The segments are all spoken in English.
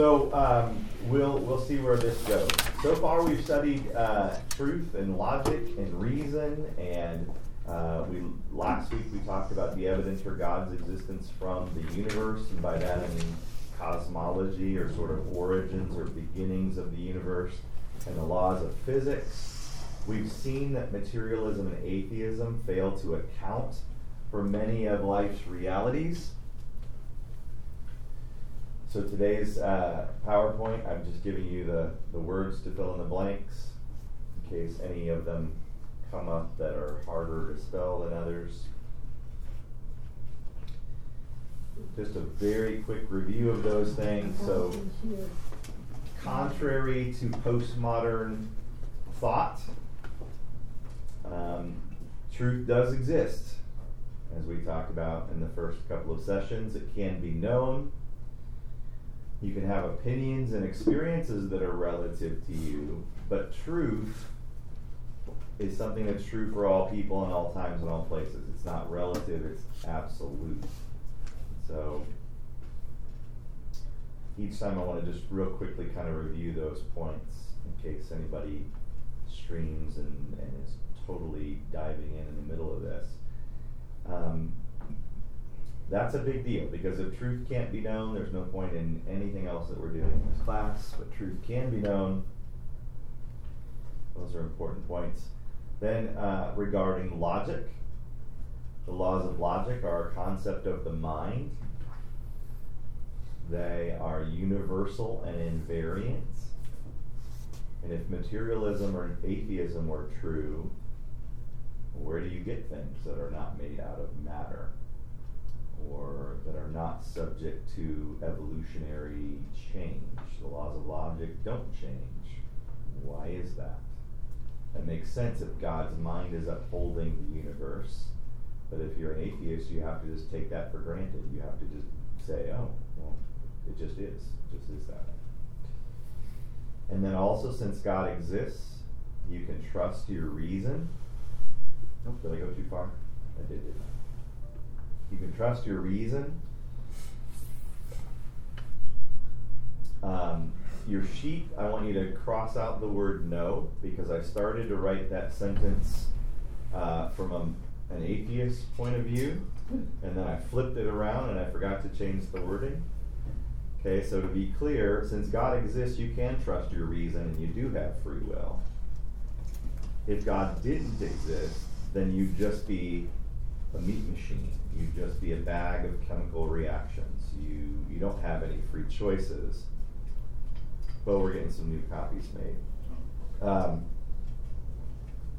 so um, we'll we'll see where this goes. So far, we've studied uh, truth and logic and reason, and uh, we last week we talked about the evidence for God's existence from the universe, and by that I mean cosmology or sort of origins or beginnings of the universe and the laws of physics. We've seen that materialism and atheism fail to account for many of life's realities. So today's uh, PowerPoint, I'm just giving you the, the words to fill in the blanks in case any of them come up that are harder to spell than others. Just a very quick review of those things. So, contrary to postmodern thought, um, truth does exist. As we talked about in the first couple of sessions, it can be known. You can have opinions and experiences that are relative to you, but truth is something that's true for all people in all times and all places. It's not relative, it's absolute. So each time I want to just real quickly kind of review those points in case anybody streams and, and is totally diving in in the middle of this. Um, that's a big deal because if truth can't be known, there's no point in anything else that we're doing in this class. But truth can be known. Those are important points. Then, uh, regarding logic, the laws of logic are a concept of the mind. They are universal and invariant. And if materialism or atheism were true, where do you get things that are not made out of matter or that are not subject to evolutionary change? The laws of logic don't change. Why is that? That makes sense if God's mind is upholding the universe. But if you're an atheist, you have to just take that for granted. You have to just say, oh, well, it just is. It just is that. And then also, since God exists, you can trust your reason. Oh, did I go too far? I did, didn't I? You can trust your reason. Um, your sheet, I want you to cross out the word no because I started to write that sentence uh, from a, an atheist point of view, and then I flipped it around and I forgot to change the wording. Okay, so to be clear, since God exists, you can trust your reason and you do have free will. If God didn't exist, then you'd just be a meat machine. You'd just be a bag of chemical reactions. You, you don't have any free choices but we're getting some new copies made. Um,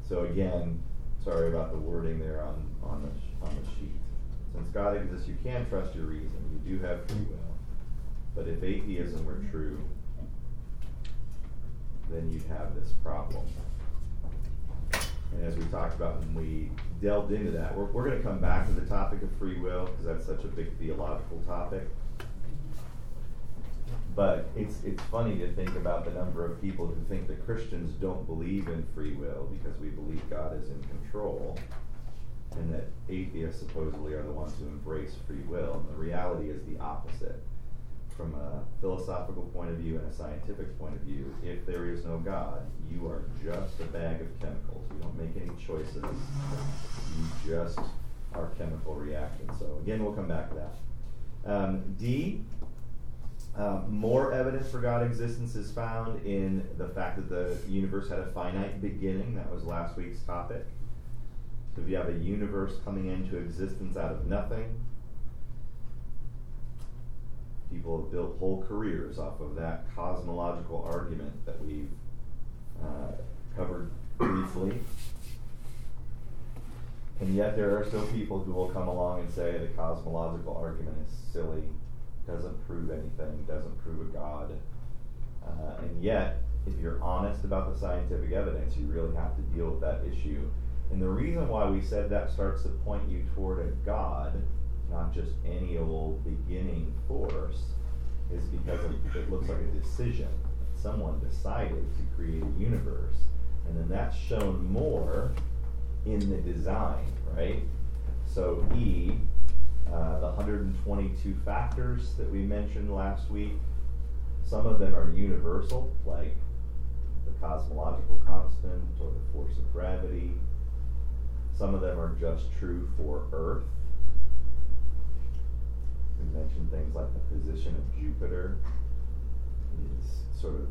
so again, sorry about the wording there on, on, the, on the sheet. Since God exists, you can trust your reason. You do have free will. But if atheism were true, then you'd have this problem. And as we talked about when we delved into that, we're, we're going to come back to the topic of free will because that's such a big theological topic. But it's it's funny to think about the number of people who think that Christians don't believe in free will because we believe God is in control, and that atheists supposedly are the ones who embrace free will. And the reality is the opposite. From a philosophical point of view and a scientific point of view, if there is no God, you are just a bag of chemicals. You don't make any choices. You just are chemical reactions. So again, we'll come back to that. Um, D um, more evidence for God existence is found in the fact that the universe had a finite beginning. That was last week's topic. So if you have a universe coming into existence out of nothing, people have built whole careers off of that cosmological argument that we've uh, covered briefly. And yet, there are still people who will come along and say the cosmological argument is silly doesn't prove anything, doesn't prove a God. Uh, and yet, if you're honest about the scientific evidence, you really have to deal with that issue. And the reason why we said that starts to point you toward a God, not just any old beginning force, is because it looks like a decision. Someone decided to create a universe. And then that's shown more in the design, right? So E, uh, the 122 factors that we mentioned last week, some of them are universal, like the cosmological constant or the force of gravity. Some of them are just true for Earth. We mentioned things like the position of Jupiter is sort of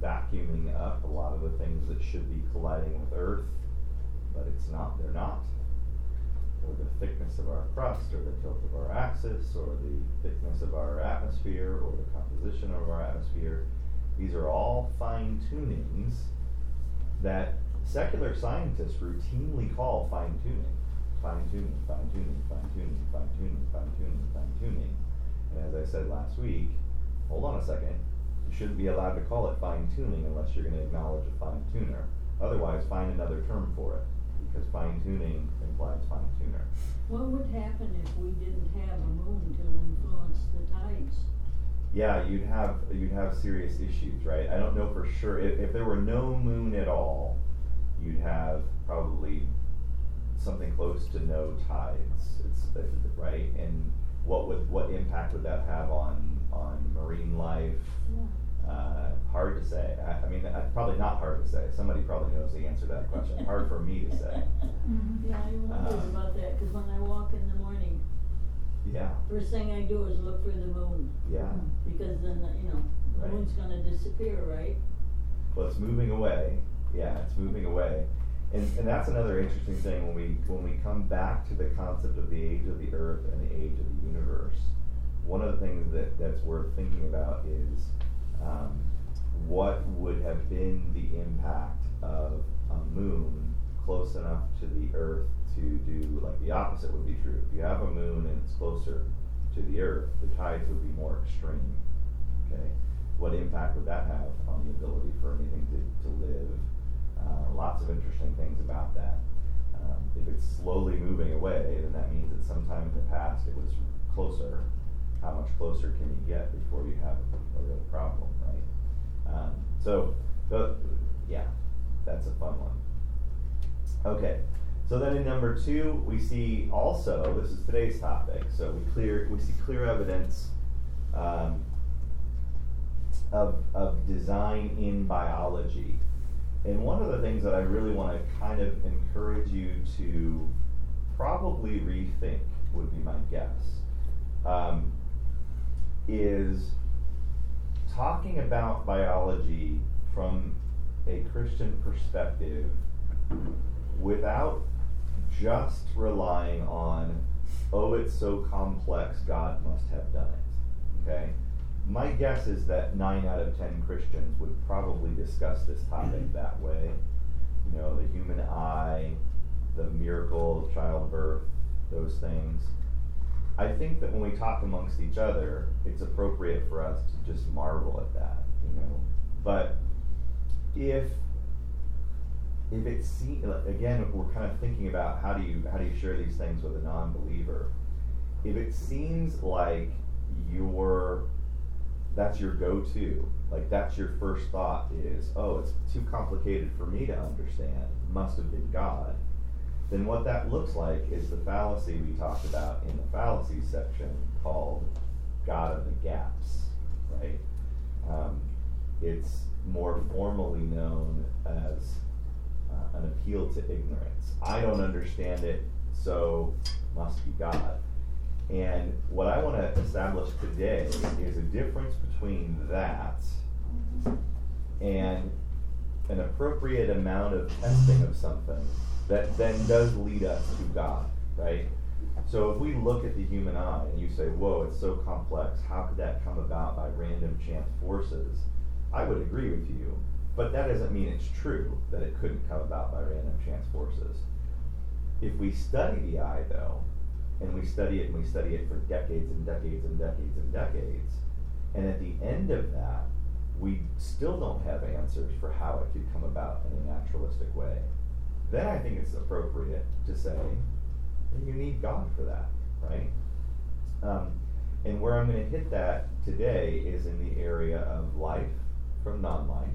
vacuuming up a lot of the things that should be colliding with Earth, but it's not, they're not. Or the thickness of our crust, or the tilt of our axis, or the thickness of our atmosphere, or the composition of our atmosphere. These are all fine tunings that secular scientists routinely call fine tuning. Fine tuning, fine tuning, fine tuning, fine tuning, fine tuning, fine tuning. And as I said last week, hold on a second, you shouldn't be allowed to call it fine tuning unless you're going to acknowledge a fine tuner. Otherwise, find another term for it, because fine tuning implies fine tuner. What would happen if we didn't have a moon to influence the tides? Yeah, you'd have you'd have serious issues, right? I don't know for sure if, if there were no moon at all, you'd have probably something close to no tides. It's right, and what would what impact would that have on on marine life? Yeah. Uh, hard to say. I, I mean, uh, probably not hard to say. Somebody probably knows the answer to that question. hard for me to say. Mhm. Yeah, I wondered Uh, about that, cause when I walk in the morning, Yeah, first thing I do is look for the moon. yeah. Because then, the- you know, the Right. moon's gonna disappear, right? Well, it's moving away. Yeah, it's moving away. And, and that's another interesting thing when we when we come back to the concept of the age of the earth and the age of the universe. One of the things that, that's worth thinking about is um, what would have been the impact of a moon close enough to the earth to do like the opposite would be true. If you have a moon and it's closer to the earth, the tides would be more extreme. Okay, what impact would that have on the ability for anything to, to live? Uh, lots of interesting things about that. Um, if it's slowly moving away, then that means that sometime in the past it was closer. How much closer can you get before you have a, real problem, right? Um, so, yeah, that's a fun one. Okay, so then in number two, we see also this is today's topic. So we clear we see clear evidence um, of of design in biology, and one of the things that I really want to kind of encourage you to probably rethink would be my guess um, is talking about biology from a Christian perspective without just relying on, oh, it's so complex, God must have done it. Okay? My guess is that nine out of ten Christians would probably discuss this topic mm-hmm. that way. You know, the human eye, the miracle of childbirth, those things. I think that when we talk amongst each other, it's appropriate for us to just marvel at that, you know. But if if it seems again, we're kind of thinking about how do you how do you share these things with a non-believer? If it seems like your that's your go-to, like that's your first thought is, oh, it's too complicated for me to understand. Must have been God. Then what that looks like is the fallacy we talked about in the fallacy section called God of the gaps, right? Um, it's more formally known as uh, an appeal to ignorance. I don't understand it, so must be God. And what I want to establish today is a difference between that and an appropriate amount of testing of something that then does lead us to God, right? So if we look at the human eye and you say, whoa, it's so complex, how could that come about by random chance forces? I would agree with you, but that doesn't mean it's true that it couldn't come about by random chance forces. If we study the eye, though, and we study it and we study it for decades and decades and decades and decades, and at the end of that, we still don't have answers for how it could come about in a naturalistic way, then I think it's appropriate to say, you need God for that, right? Um, and where I'm going to hit that today is in the area of life from non life,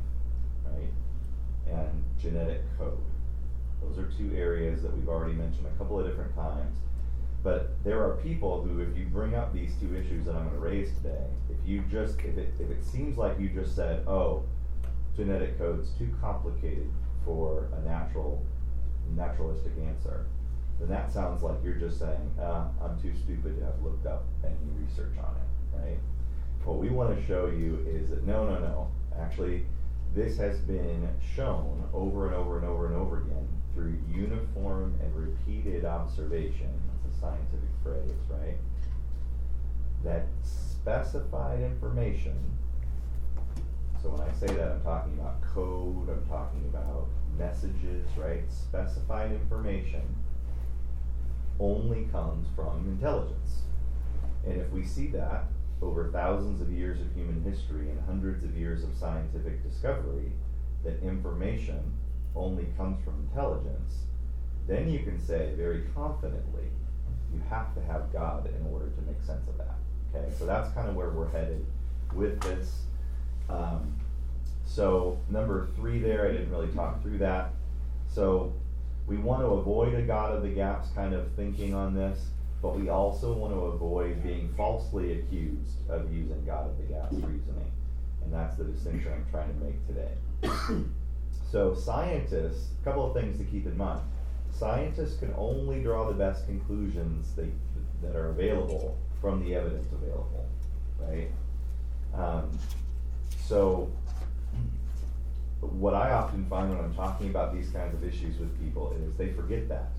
right? And genetic code. Those are two areas that we've already mentioned a couple of different times. But there are people who, if you bring up these two issues that I'm going to raise today, if you just, if it, if it seems like you just said, oh, genetic code's too complicated for a natural, naturalistic answer, then that sounds like you're just saying, uh, I'm too stupid to have looked up any research on it, right? What we want to show you is that no, no, no. Actually, this has been shown over and over and over and over again through uniform and repeated observation. Scientific phrase, right? That specified information. So when I say that, I'm talking about code, I'm talking about messages, right? Specified information only comes from intelligence. And if we see that over thousands of years of human history and hundreds of years of scientific discovery, that information only comes from intelligence, then you can say very confidently, you have to have God in order to make sense of that. Okay, so that's kind of where we're headed with this. Um, so, number three there, I didn't really talk through that. So, we want to avoid a God of the gaps kind of thinking on this, but we also want to avoid being falsely accused of using God of the gaps reasoning. And that's the distinction I'm trying to make today. so, scientists, a couple of things to keep in mind. Scientists can only draw the best conclusions they, that are available from the evidence available, right? Um, so, what I often find when I'm talking about these kinds of issues with people is they forget that.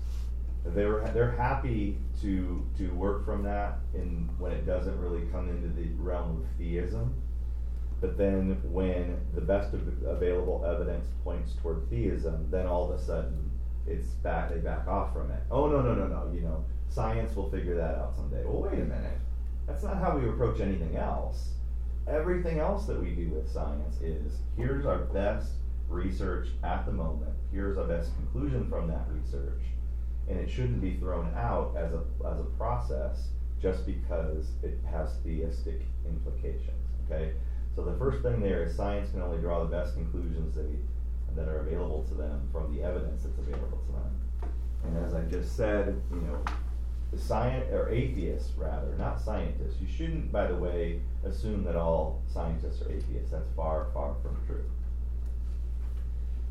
They're, they're happy to, to work from that in, when it doesn't really come into the realm of theism. But then when the best available evidence points toward theism, then all of a sudden it's back, they back off from it. Oh, no, no, no, no, you know, science will figure that out someday. Well, wait a minute. That's not how we approach anything else everything else that we do with science is here's our best research at the moment, here's our best conclusion from that research, and it shouldn't be thrown out as a, as a process just because it has theistic implications. Okay? So the first thing there is science can only draw the best conclusions that, that are available to them from the evidence that's available to them. And as I just said, you know, the science or atheists rather, not scientists. You shouldn't, by the way, assume that all scientists are atheists. That's far, far from true.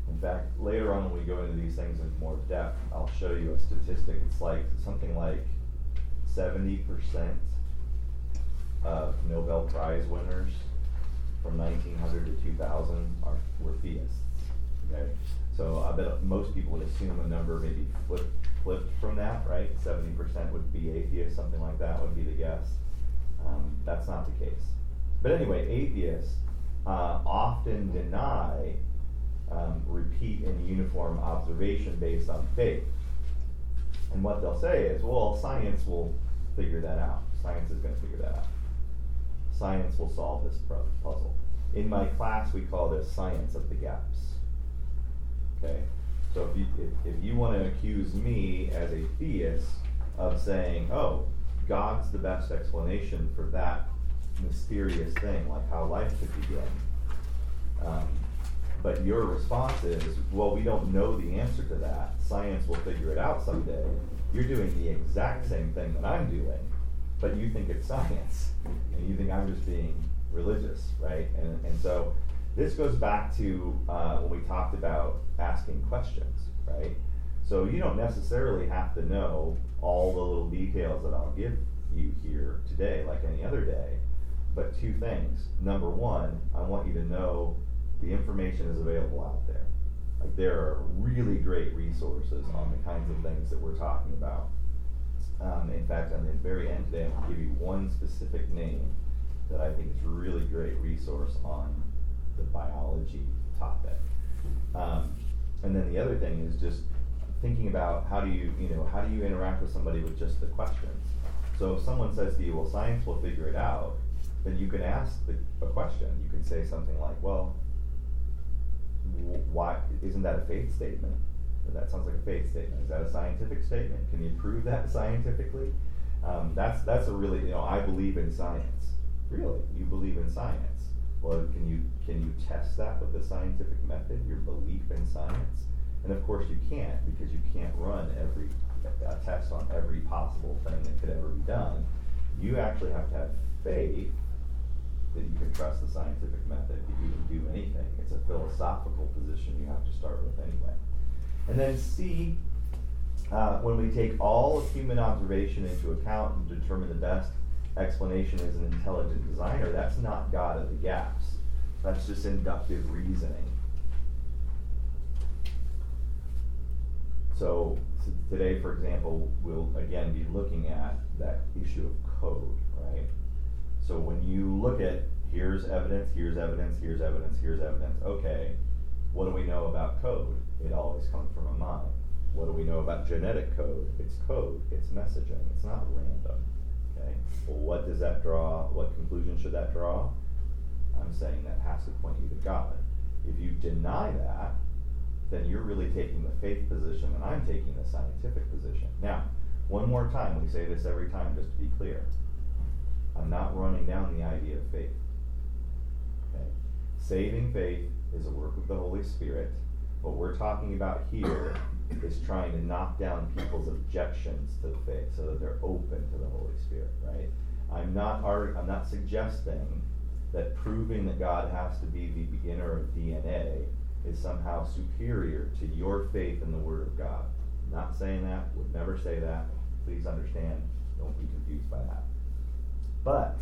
In fact, later on when we go into these things in more depth, I'll show you a statistic. It's like something like 70% of Nobel Prize winners from 1900 to 2000 are, were theists. Okay? So I bet most people would assume a number maybe flipped, flipped from that, right? 70% would be atheists, something like that would be the guess. Um, that's not the case. But anyway, atheists uh, often deny um, repeat and uniform observation based on faith. And what they'll say is, well, science will figure that out. Science is going to figure that out. Science will solve this puzzle. In my class, we call this science of the gaps. Okay? So if you, if, if you want to accuse me as a theist of saying, oh, God's the best explanation for that mysterious thing, like how life could begin. Um, but your response is, well, we don't know the answer to that. Science will figure it out someday. You're doing the exact same thing that I'm doing, but you think it's science. And you think I'm just being religious, right? And, and so this goes back to uh, when we talked about asking questions, right? So you don't necessarily have to know all the little details that I'll give you here today, like any other day. But two things. Number one, I want you to know the information is available out there. Like there are really great resources on the kinds of things that we're talking about. Um, in fact, on the very end today, I'm going to give you one specific name that I think is a really great resource on the biology topic. Um, and then the other thing is just thinking about how do you, you know, how do you interact with somebody with just the questions. So if someone says to you, well, science will figure it out, then you can ask the, a question. You can say something like, well, why isn't that a faith statement? That sounds like a faith statement. Is that a scientific statement? Can you prove that scientifically? Um, that's that's a really you know I believe in science. Really, you believe in science? Well, can you can you test that with the scientific method? Your belief in science, And of course you can't because you can't run every test on every possible thing that could ever be done. You actually have to have faith that you can trust the scientific method to even do anything. It's a philosophical position you have to start with anyway. And then C, uh, when we take all of human observation into account and determine the best explanation as an intelligent designer, that's not God of the gaps. That's just inductive reasoning. So, so today, for example, we'll again be looking at that issue of code, right? So when you look at here's evidence, here's evidence, here's evidence, here's evidence, okay, what do we know about code? It always comes from a mind. What do we know about genetic code? It's code, it's messaging, it's not random. What does that draw? What conclusion should that draw? I'm saying that has to point you to God. If you deny that, then you're really taking the faith position and I'm taking the scientific position. Now, one more time, we say this every time just to be clear. I'm not running down the idea of faith. Saving faith is a work of the Holy Spirit. What we're talking about here is trying to knock down people's objections to the faith so that they're open to the Holy Spirit, right? I'm not I'm not suggesting that proving that God has to be the beginner of DNA is somehow superior to your faith in the Word of God. I'm not saying that, would never say that. Please understand, don't be confused by that. But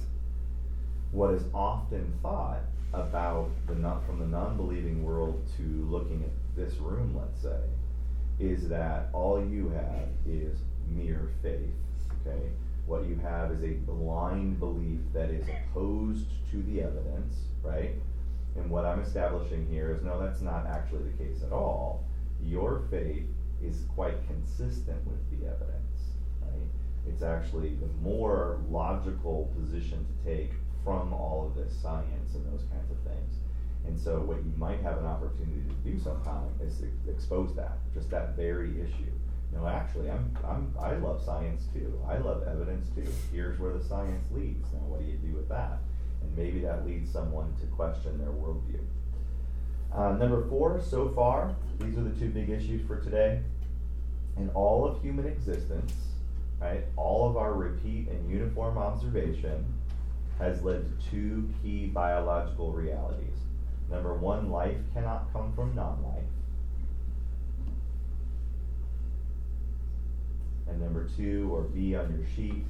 what is often thought about the not from the non-believing world to looking at this room, let's say, is that all you have is mere faith. Okay? What you have is a blind belief that is opposed to the evidence, right? And what I'm establishing here is no, that's not actually the case at all. Your faith is quite consistent with the evidence, right? It's actually the more logical position to take from all of this science and those kinds of things. And so, what you might have an opportunity to do sometime is to expose that, just that very issue. No, actually, I'm, I'm, I love science too. I love evidence too. Here's where the science leads. Now, what do you do with that? And maybe that leads someone to question their worldview. Uh, number four, so far, these are the two big issues for today. In all of human existence, right, all of our repeat and uniform observation has led to two key biological realities. Number one, life cannot come from non life. And number two, or B on your sheet,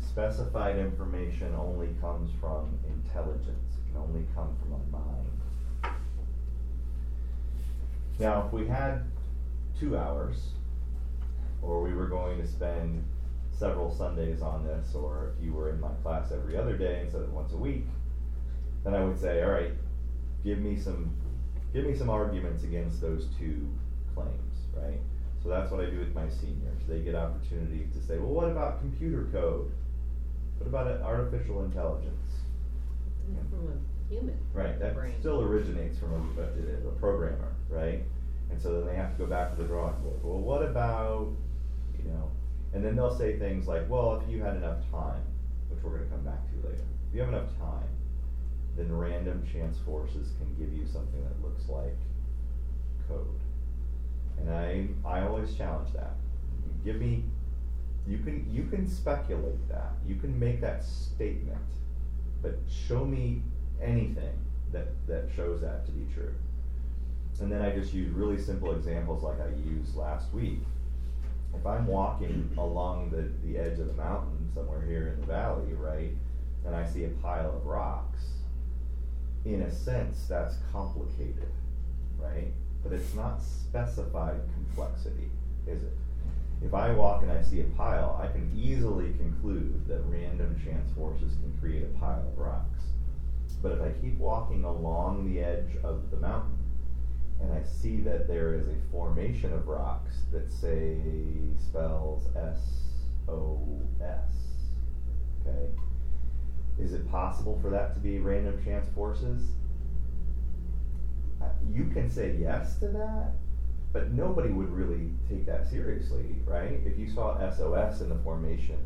specified information only comes from intelligence, it can only come from a mind. Now, if we had two hours, or we were going to spend several Sundays on this, or if you were in my class every other day instead of once a week, then I would say, all right, give me some, give me some arguments against those two claims, right? So that's what I do with my seniors. They get opportunity to say, well, what about computer code? What about artificial intelligence? From a human. Right, that brain. still originates from a, a, a programmer, right? And so then they have to go back to the drawing board. Well, what about, you know, and then they'll say things like, well, if you had enough time, which we're going to come back to later, if you have enough time, then random chance forces can give you something that looks like code. And I, I always challenge that. Give me, you can, you can speculate that. You can make that statement, but show me anything that, that shows that to be true. And then I just use really simple examples like I used last week if I'm walking along the, the edge of the mountain somewhere here in the valley, right, and I see a pile of rocks, in a sense, that's complicated, right? But it's not specified complexity, is it? If I walk and I see a pile, I can easily conclude that random chance forces can create a pile of rocks. But if I keep walking along the edge of the mountain, and I see that there is a formation of rocks that say spells S O S. Okay. Is it possible for that to be random chance forces? You can say yes to that, but nobody would really take that seriously, right? If you saw SOS in the formation,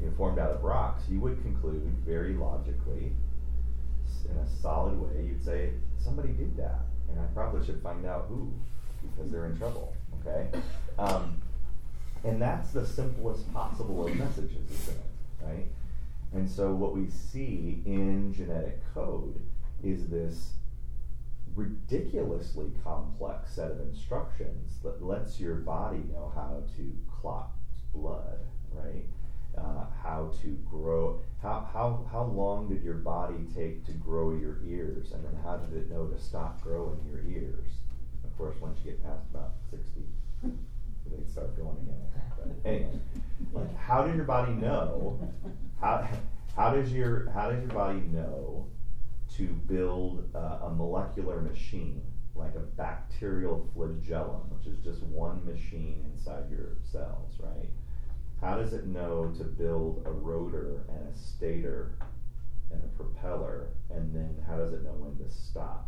you know, formed out of rocks, you would conclude very logically, in a solid way, you'd say somebody did that and I probably should find out who. because they're in trouble. Okay, um, and that's the simplest possible of messages, isn't it? Right. And so what we see in genetic code is this ridiculously complex set of instructions that lets your body know how to clot blood, right? Uh, how to grow. How, how, how long did your body take to grow your ears? And then how did it know to stop growing your ears? Of course, once you get past about 60, they start going again. But anyway, like, how did your body know? How, how does your how does your body know to build uh, a molecular machine like a bacterial flagellum, which is just one machine inside your cells, right? How does it know to build a rotor and a stator and a propeller, and then how does it know when to stop?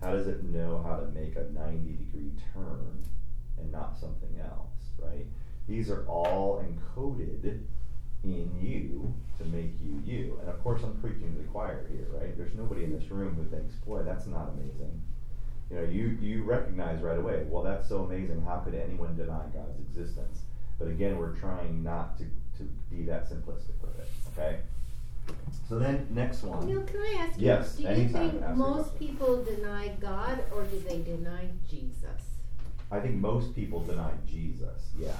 How does it know how to make a 90 degree turn and not something else, right? These are all encoded in you to make you you. And of course, I'm preaching to the choir here, right? There's nobody in this room who thinks, boy, that's not amazing. You know, you, you recognize right away, well, that's so amazing. How could anyone deny God's existence? But again, we're trying not to, to be that simplistic with it, okay? So then, next one. Neil, can I ask you? Yes, do you think most people deny God or do they deny Jesus? I think most people deny Jesus, yeah.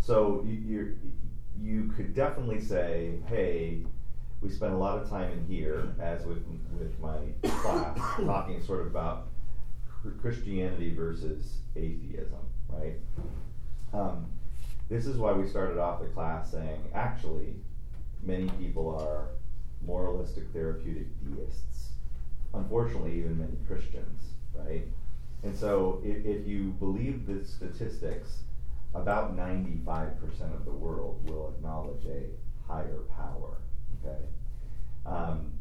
So you, you're, could definitely say, hey, we spent a lot of time in here, as with with my class, talking sort of about Christianity versus atheism, right? Um, this is why we started off the class saying, actually, many people are moralistic therapeutic deists. Unfortunately, even many Christians, right? And so, if, if you believe the statistics, about 95% of the world will acknowledge a higher power. Okay? Um,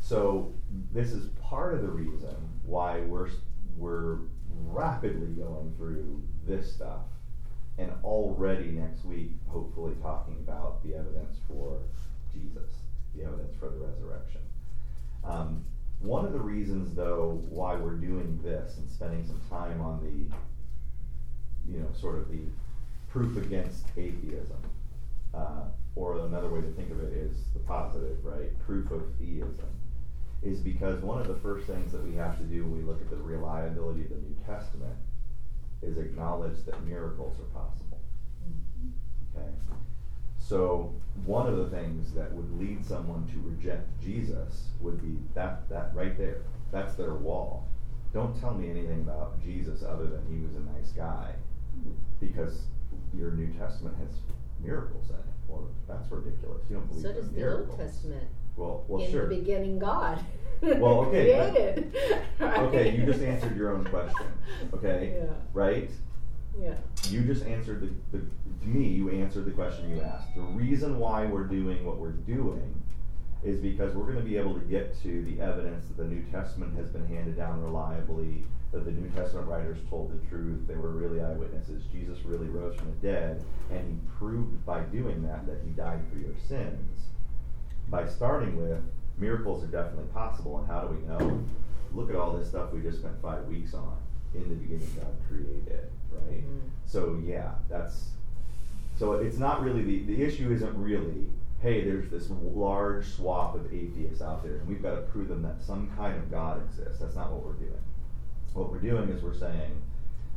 so, this is part of the reason why we're, we're rapidly going through this stuff and already next week, hopefully, talking about the evidence for Jesus, the evidence for the resurrection. Um, one of the reasons, though, why we're doing this and spending some time on the, you know, sort of the proof against atheism, uh, or another way to think of it is the positive, right? Proof of theism, is because one of the first things that we have to do when we look at the reliability of the New Testament is acknowledge that miracles are possible. Okay? So, one of the things that would lead someone to reject Jesus would be that, that right there. That's their wall. Don't tell me anything about Jesus other than he was a nice guy, because your New Testament has miracles in it. Well, that's ridiculous. You don't believe So in does the miracles. Old Testament. Well, well, in sure. the beginning, God. Well, okay, created. right? Okay, you just answered your own question. Okay, Yeah. right? Yeah. You just answered the, the to me. You answered the question you asked. The reason why we're doing what we're doing is because we're going to be able to get to the evidence that the New Testament has been handed down reliably. That the New Testament writers told the truth. They were really eyewitnesses. Jesus really rose from the dead, and he proved by doing that that he died for your sins. By starting with miracles are definitely possible, and how do we know? Look at all this stuff we just spent five weeks on. In the beginning, God created, right? Mhm. So yeah, that's so it's not really the the issue isn't really hey there's this large swath of atheists out there and we've got to prove them that some kind of God exists. That's not what we're doing. What we're doing is we're saying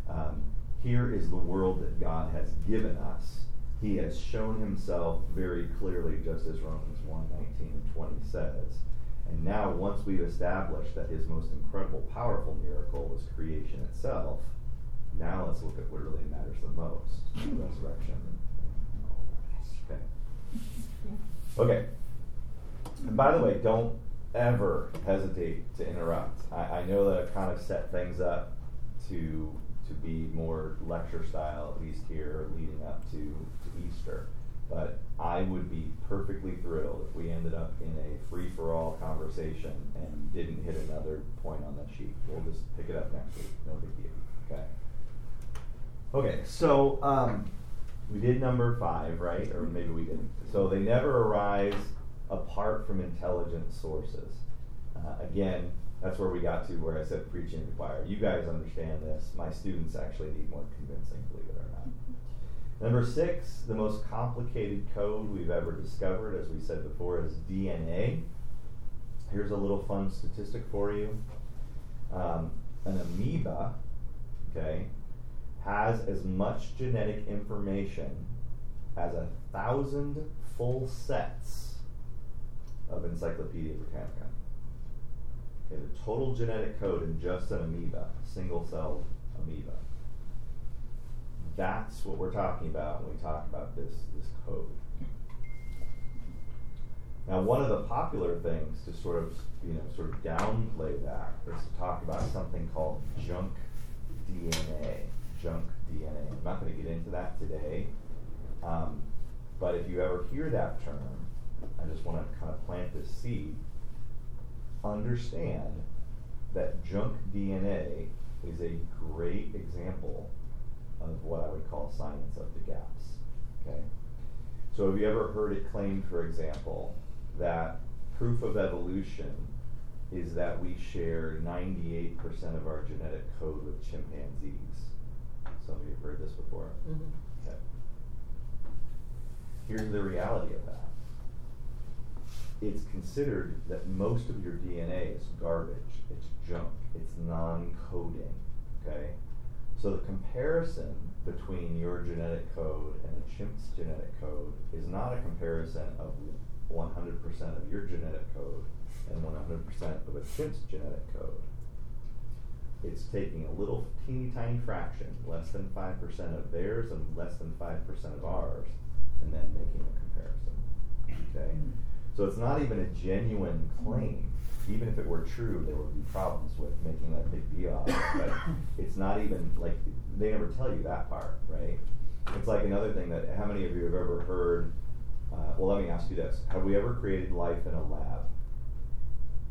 um, here is the world that God has given us. He has shown himself very clearly, just as Romans 1 19 and 20 says. And now, once we've established that his most incredible, powerful miracle was creation itself, now let's look at what really matters the most the resurrection. and all that. Okay. Okay. And by the way, don't ever hesitate to interrupt. I, I know that I've kind of set things up to to be more lecture style, at least here, leading up to, to Easter. But I would be perfectly thrilled if we ended up in a free for all conversation and didn't hit another point on that sheet. We'll just pick it up next week. No big deal. Okay. Okay, so um, we did number five, right? Or maybe we didn't. So they never arise apart from intelligent sources. Uh, again, That's where we got to where I said preaching to the choir. You guys understand this. My students actually need more convincing, believe it or not. Number six, the most complicated code we've ever discovered, as we said before, is DNA. Here's a little fun statistic for you. Um, an amoeba, okay, has as much genetic information as a thousand full sets of Encyclopedia Britannica. Okay, the total genetic code in just an amoeba, single celled amoeba. That's what we're talking about when we talk about this, this code. Now, one of the popular things to sort of, you know, sort of downplay that is to talk about something called junk DNA. Junk DNA. I'm not going to get into that today, um, but if you ever hear that term, I just want to kind of plant this seed. Understand that junk DNA is a great example of what I would call science of the gaps. Okay? So have you ever heard it claimed, for example, that proof of evolution is that we share 98% of our genetic code with chimpanzees? Some of you have heard this before. Mhm. Okay. Here's the reality of that. It's considered that most of your DNA is garbage, it's junk, it's non coding. Okay? So the comparison between your genetic code and a chimp's genetic code is not a comparison of 100% of your genetic code and 100% of a chimp's genetic code. It's taking a little teeny tiny fraction, less than 5% of theirs and less than 5% of ours, and then making a comparison. Okay? So it's not even a genuine claim. Even if it were true, there would be problems with making that big deal out of it. But it's not even like they never tell you that part, right? It's like another thing that how many of you have ever heard? Uh, well, let me ask you this: Have we ever created life in a lab?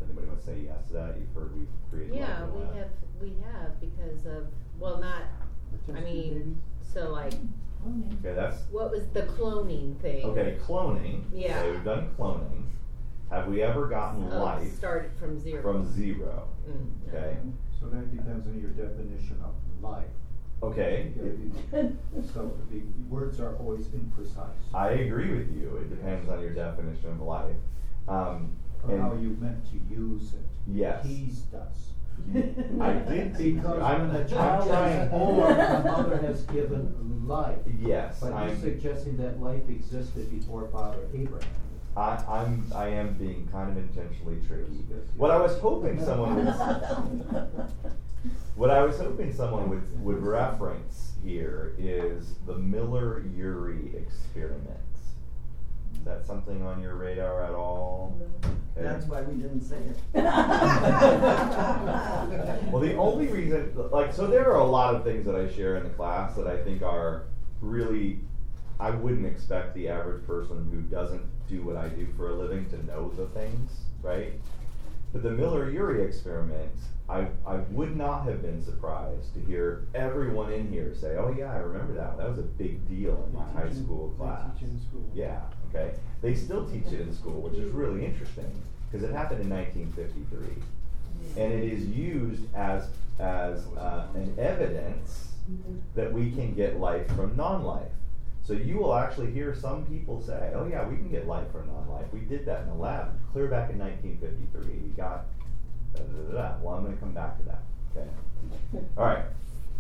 Anybody want to say yes to that? You've heard we've created life Yeah, in a we lab. have, we have because of, well, not, I mean, so like, Okay, that's what was the cloning thing? okay. Cloning. Yeah. So we've done cloning. Have we ever gotten Oh, life Started from zero. from zero? Mm, no. Okay. So that depends on your definition of life. Okay. Yeah, If- the- So the words are always imprecise. I agree with you. It depends on your definition of life. Um, Or how you meant to use it. Yes. Tease does. I did. Because I'm, when a I'm child trying. is born, the mother has given life. Yes, But you're suggesting that life existed before Father Abraham. I, I'm, I am being kind of intentionally tricky. What I was hoping someone would, what I was hoping someone would, would reference here is the Miller-Urey experiment. Is that something on your radar at all? Okay. That's why we didn't say it. well, the only reason, like, so there are a lot of things that I share in the class that I think are really, I wouldn't expect the average person who doesn't do what I do for a living to know the things, right? But the Miller-Urey experiment, I, I would not have been surprised to hear everyone in here say, "Oh yeah, I remember that. That was a big deal in my They high school class." teach school. Yeah. Okay. They still teach it in school, which is really interesting because it happened in 1953 and it is used as as uh, an evidence that we can get life from non-life. So you will actually hear some people say, "Oh yeah, we can get life from non-life. We did that in the lab clear back in 1953. We got." Da, da, da, da. Well, I'm going to come back to that. Okay. All right.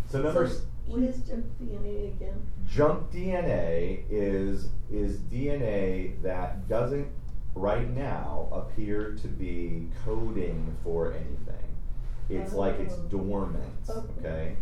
So number s- What is junk DNA again? junk DNA is is DNA that doesn't right now appear to be coding for anything. It's like it's Oh. dormant, Okay. okay?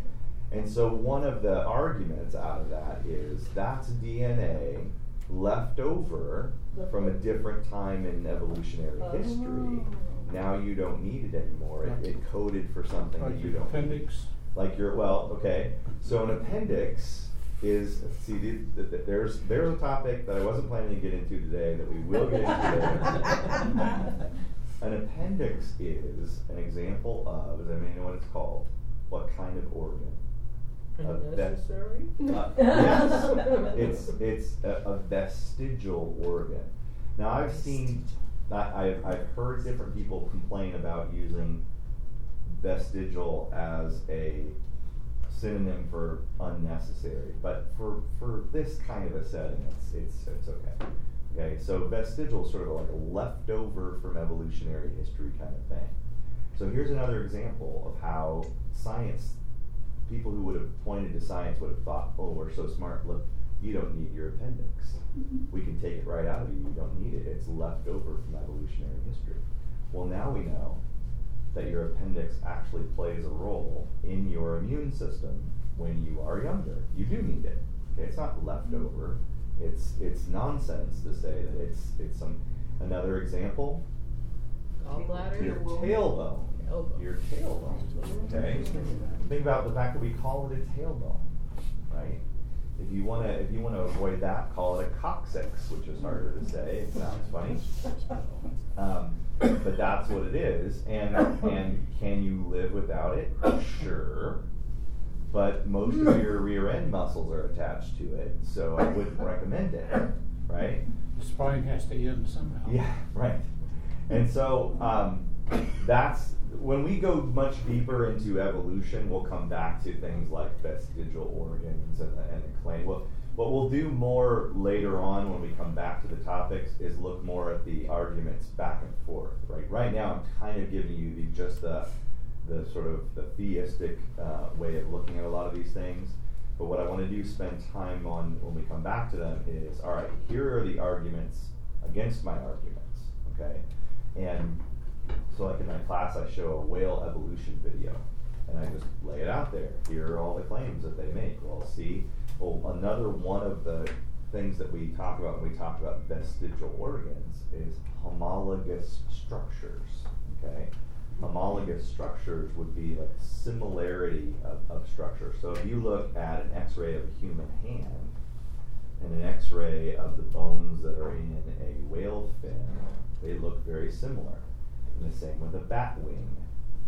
And so one of the arguments out of that is that's DNA left over from a different time in evolutionary oh. history. Oh. Now you don't need it anymore. It, it coded for something that you don't need appendix. Like your well okay. So an appendix is see the, the, the- there's there's a topic that i wasn't planning to get into today that we will get into an appendix is an example of does anybody know what it's called? What kind of organ? A ves- Unnecessary? uh, yes. It's it's a, a vestigial organ. Now i've seen I, I've, I've heard different people complain about using vestigial as a synonym for unnecessary, but for, for this kind of a setting, it's, it's, it's okay. Okay, so vestigial is sort of like a leftover from evolutionary history kind of thing. So here's another example of how science, people who would have pointed to science would have thought, oh, we're so smart, look, you don't need your appendix. Mm-hmm. We can take it right out of you, you don't need it, it's left over from evolutionary history. Well, now we know that your appendix actually plays a role in your immune system when you are younger. You do need it. Okay, it's not left over. It's it's nonsense to say that it's it's some another example. Gallbladder? Your tailbone. Elbow. Your tailbone. Okay. Think about the fact that we call it a tailbone, right? If you wanna if you wanna avoid that, call it a coccyx, which is harder to say. It sounds funny. Um, but that's what it is. And and can you live without it? Sure. But most of your rear end muscles are attached to it, so I wouldn't recommend it, right? The spine has to end somehow. Yeah, right. And so um, that's when we go much deeper into evolution, we'll come back to things like vestigial organs and the, and the claim. Well, what we'll do more later on when we come back to the topics is look more at the arguments back and forth. Right. Right now, I'm kind of giving you the just the the sort of the theistic uh, way of looking at a lot of these things. But what I want to do spend time on when we come back to them is all right. Here are the arguments against my arguments. Okay, and so like in my class, I show a whale evolution video, and I just lay it out there. Here are all the claims that they make. Well, see, well, another one of the things that we talk about when we talk about vestigial organs is homologous structures. Okay, homologous structures would be like similarity of, of structure. So if you look at an X-ray of a human hand and an X-ray of the bones that are in a whale fin, they look very similar. And the same with a bat wing.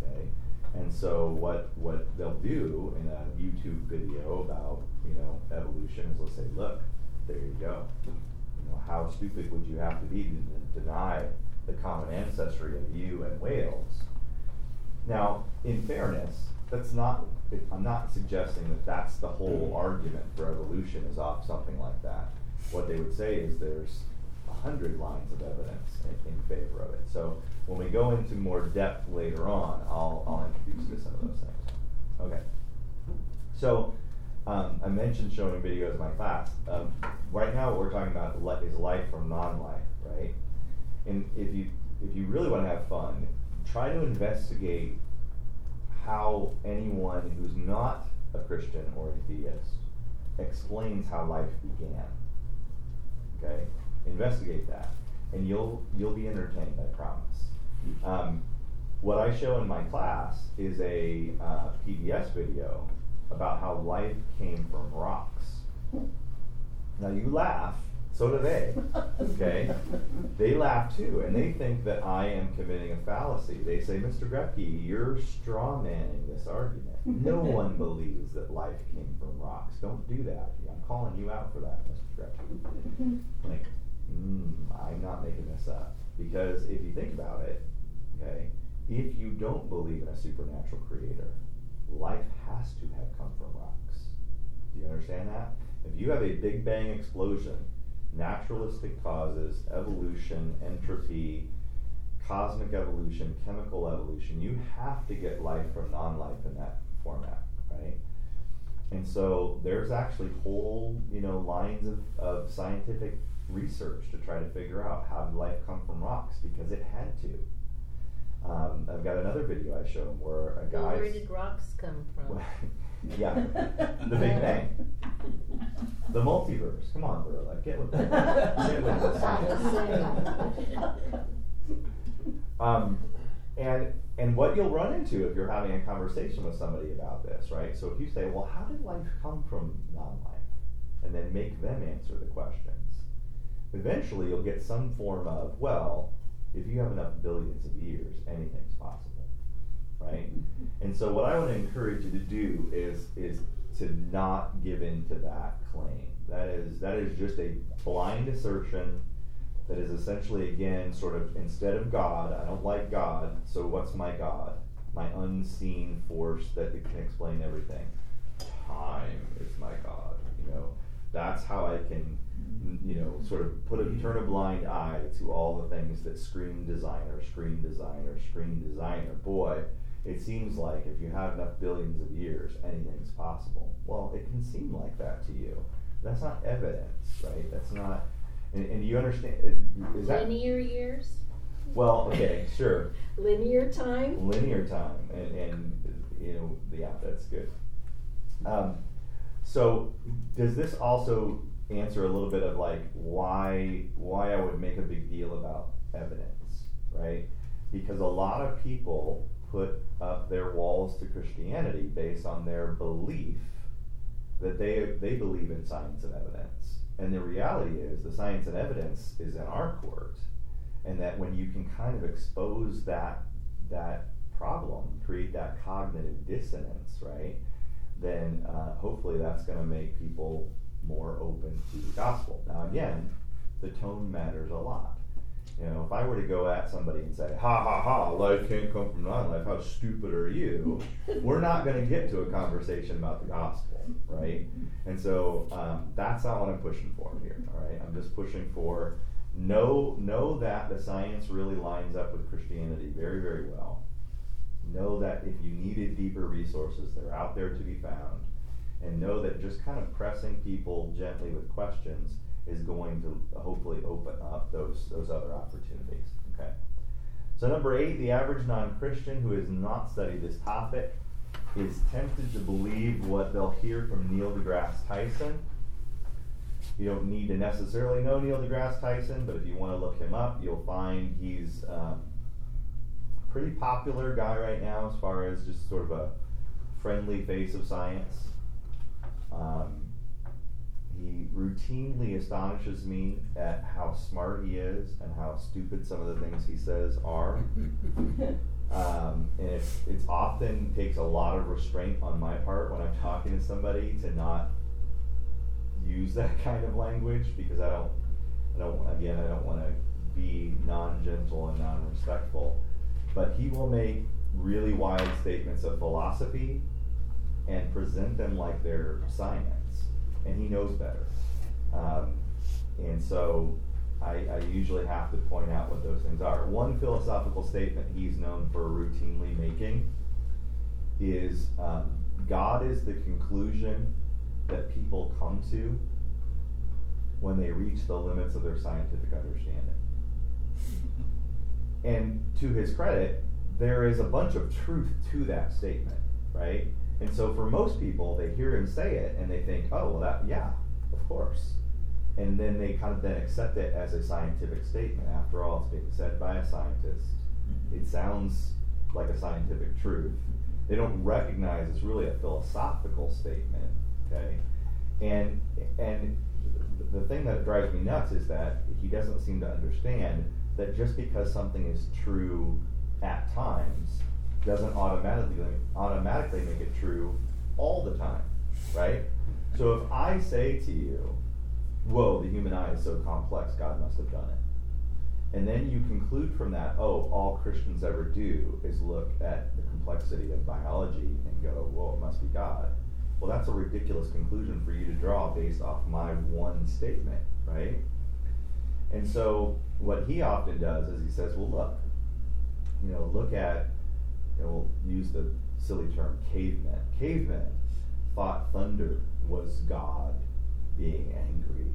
Okay, and so what what they'll do in a YouTube video about you know evolution is they'll say, look, there you go. You know, how stupid would you have to be to deny the common ancestry of you and whales? Now, in fairness, that's not. I'm not suggesting that that's the whole argument for evolution is off something like that. What they would say is there's a hundred lines of evidence in, in favor of it. So when we go into more depth later on, I'll, I'll introduce you to some of those things. Okay. So um, I mentioned showing videos in my class. Um, right now, what we're talking about is life from non-life, right? And if you if you really want to have fun, try to investigate how anyone who's not a Christian or a theist explains how life began. Okay, investigate that, and you'll you'll be entertained. I promise. Um, what I show in my class is a uh, PBS video about how life came from rocks. Now you laugh, so do they. Okay, they laugh too, and they think that I am committing a fallacy. They say, "Mr. Grepke, you're straw manning this argument. No one believes that life came from rocks. Don't do that. I'm calling you out for that, Mr. Grepke." Like, mm, I'm not making this up because if you think about it, okay, if you don't believe in a supernatural creator, life has to have come from rocks. Do you understand that? If you have a Big Bang explosion, naturalistic causes, evolution, entropy, cosmic evolution, chemical evolution, you have to get life from non life in that format, right? And so there's actually whole, you know, lines of, of scientific research to try to figure out how did life come from rocks because it had to. Um, I've got another video I showed where a Well, guy. where did rocks come from? yeah, the Big Bang, the multiverse. Come on, Verla, get with it. Get with this. The Um, and and what you'll run into if you're having a conversation with somebody about this, right? So if you say, "Well, how did life come from non-life?" and then make them answer the questions, eventually you'll get some form of, "Well, if you have enough billions of years, anything's possible." right? And so what I want to encourage you to do is is to not give in to that claim. That is that is just a blind assertion that is essentially again sort of instead of God, I don't like God, so what's my God? my unseen force that can explain everything. Time is my God. You know, that's how I can, you know, sort of put a turn a blind eye to all the things that scream designer, scream designer, scream designer. Boy, it seems like if you have enough billions of years, anything's possible. Well, it can seem like that to you. That's not evidence, right? That's not. And, and you understand? Is that Linear years? well? Okay, sure Linear time? linear time and, and you know yeah that's good um, so does this also answer a little bit of like why why i would make a big deal about evidence right because a lot of people put up their walls to christianity based on their belief that they they believe in science and evidence and the reality is the science and evidence is in our court and that when you can kind of expose that that problem, create that cognitive dissonance, right? Then uh, hopefully that's going to make people more open to the gospel. Now again, the tone matters a lot. You know, if I were to go at somebody and say, "Ha ha ha, life can't come from non-life. How stupid are you?" we're not going to get to a conversation about the gospel, right? And so um, that's not what I'm pushing for here. All right, I'm just pushing for know know that the science really lines up with Christianity very very well. Know that if you needed deeper resources, they're out there to be found, and know that just kind of pressing people gently with questions is going to hopefully open up those those other opportunities. Okay. So number eight, the average non-Christian who has not studied this topic is tempted to believe what they'll hear from Neil deGrasse Tyson you don't need to necessarily know Neil deGrasse Tyson, but if you want to look him up, you'll find he's um, a pretty popular guy right now as far as just sort of a friendly face of science. Um, he routinely astonishes me at how smart he is and how stupid some of the things he says are. Um, and it it's often takes a lot of restraint on my part when I'm talking to somebody to not use that kind of language because I don't, I don't, again, I don't want to be non-gentle and non-respectful. But he will make really wild statements of philosophy and present them like they're science, and he knows better. Um, and so I, I usually have to point out what those things are. One philosophical statement he's known for routinely making is um, God is the conclusion that people come to when they reach the limits of their scientific understanding. And to his credit, there is a bunch of truth to that statement, right? And so for most people, they hear him say it and they think, oh, well, that, yeah, of course. And then they kind of then accept it as a scientific statement. After all, it's being said by a scientist. Mm-hmm. It sounds like a scientific truth. They don't recognize it's really a philosophical statement, okay? And and the thing that drives me nuts is that he doesn't seem to understand that just because something is true at times doesn't automatically automatically make it true all the time, right? So if I say to you, "Whoa, the human eye is so complex, God must have done it," and then you conclude from that, "Oh, all Christians ever do is look at the complexity of biology and go, well, it must be God." Well, that's a ridiculous conclusion for you to draw based off my one statement, right? And so what he often does is he says, well, look, you know, look at, know, we'll use the silly term cavemen. Cavemen thought thunder was God being angry.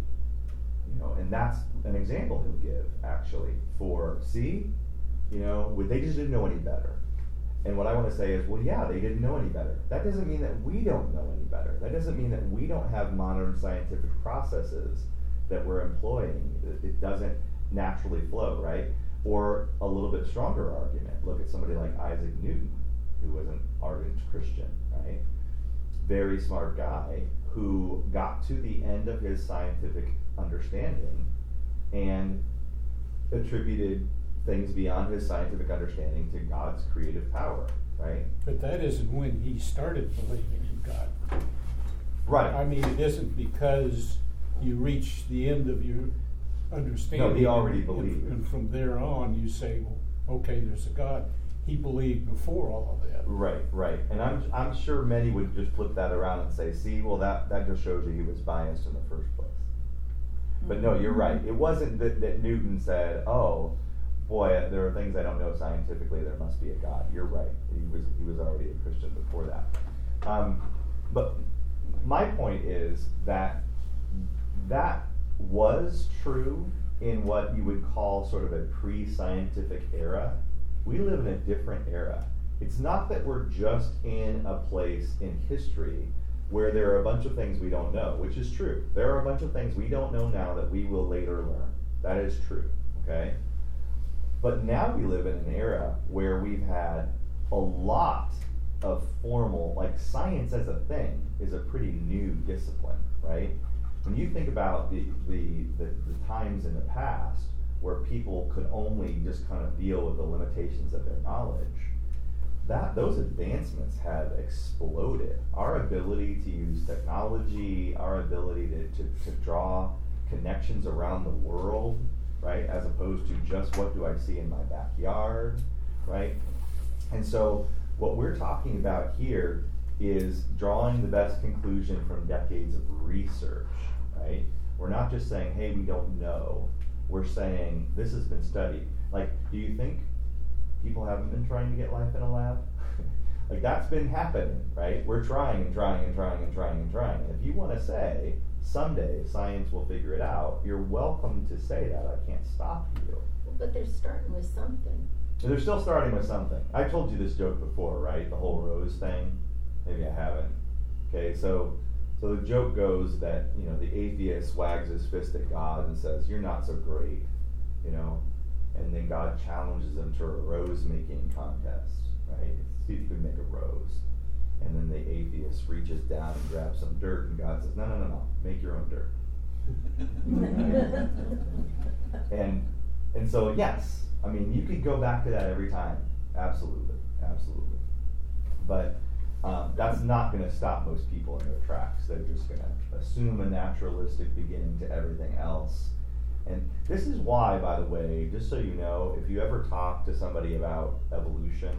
You know, and that's an example he'll give actually for see, you know, they just didn't know any better. And what I want to say is, well, yeah, they didn't know any better. That doesn't mean that we don't know any better. That doesn't mean that we don't have modern scientific processes that we're employing. It doesn't naturally flow, right? Or a little bit stronger argument. Look at somebody like Isaac Newton, who was an ardent Christian, right? Very smart guy who got to the end of his scientific understanding and attributed things beyond his scientific understanding to God's creative power, right? But that isn't when he started believing in God. Right. I mean, it isn't because you reach the end of your understanding. No, he already and- believed. And from there on, you say, well, okay, there's a God. he believed before all of that. Right, right. And I'm, I'm sure many would just flip that around and say, see, well, that, that just shows you he was biased in the first place. But no, you're right. It wasn't that, that Newton said, oh, boy, there are things I don't know scientifically, there must be a God. You're right. He was, he was already a Christian before that. Um, but my point is that that was true in what you would call sort of a pre scientific era. We live in a different era. It's not that we're just in a place in history where there are a bunch of things we don't know, which is true. There are a bunch of things we don't know now that we will later learn. That is true, okay? But now we live in an era where we've had a lot of formal, like science as a thing is a pretty new discipline, right? When you think about the, the, the, the times in the past where people could only just kind of deal with the limitations of their knowledge, that those advancements have exploded. Our ability to use technology, our ability to, to, to draw connections around the world, right, as opposed to just what do I see in my backyard, right? And so what we're talking about here is drawing the best conclusion from decades of research, right? We're not just saying, hey, we don't know. We're saying this has been studied. Like, do you think people haven't been trying to get life in a lab? like, that's been happening, right? We're trying and trying and trying and trying and trying. And if you want to say, someday science will figure it out, you're welcome to say that. I can't stop you. But they're starting with something. They're still starting with something. I told you this joke before, right? The whole rose thing. Maybe I haven't. Okay, so so the joke goes that you know the atheist wags his fist at God and says, "You're not so great," you know, and then God challenges him to a rose making contest, right? See if you can make a rose. And then the atheist reaches down and grabs some dirt, and God says, "No, no, no, no, make your own dirt." and and so yes, I mean you could go back to that every time, absolutely, absolutely, but um, that's not going to stop most people in their tracks. They're just going to assume a naturalistic beginning to everything else. And this is why, by the way, just so you know, if you ever talk to somebody about evolution,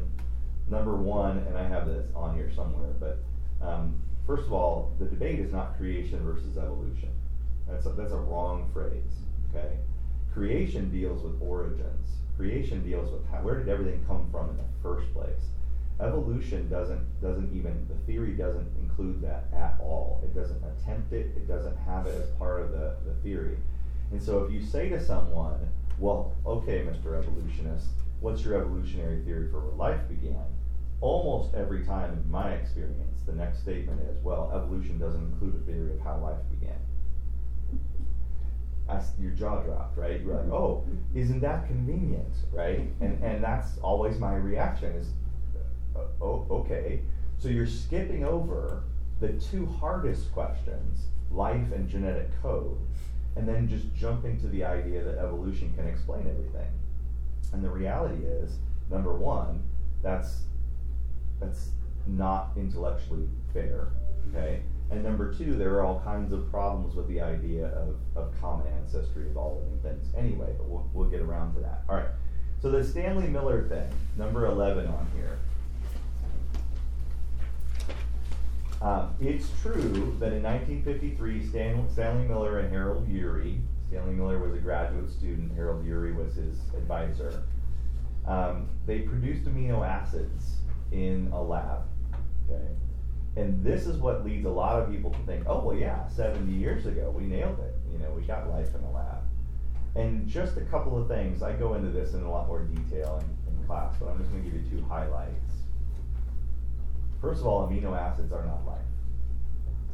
number one, and I have this on here somewhere, but um, first of all, the debate is not creation versus evolution. That's a, that's a wrong phrase. Okay, creation deals with origins. Creation deals with how, where did everything come from in the first place. Evolution doesn't doesn't even the theory doesn't include that at all. It doesn't attempt it. It doesn't have it as part of the, the theory. And so if you say to someone, well, okay, Mr. Evolutionist, what's your evolutionary theory for where life began? Almost every time in my experience, the next statement is, well, evolution doesn't include a theory of how life began. That's, your jaw dropped, right? You're like, oh, isn't that convenient, right? And and that's always my reaction is, Uh, oh, okay. So you're skipping over the two hardest questions, life and genetic code, and then just jumping to the idea that evolution can explain everything. And the reality is, number one, that's that's not intellectually fair. Okay. And number two, there are all kinds of problems with the idea of, of common ancestry of all living things anyway, but we'll, we'll get around to that. All right. So the Stanley Miller thing, number 11 on here. Um, it's true that in 1953, Stan, Stanley Miller and Harold Urey, Stanley Miller was a graduate student, Harold Urey was his advisor, um, they produced amino acids in a lab. Okay? And this is what leads a lot of people to think, oh, well, yeah, 70 years ago, we nailed it. You know, we got life in the lab. And just a couple of things, I go into this in a lot more detail in, in class, but I'm just going to give you two highlights. First of all, amino acids are not life.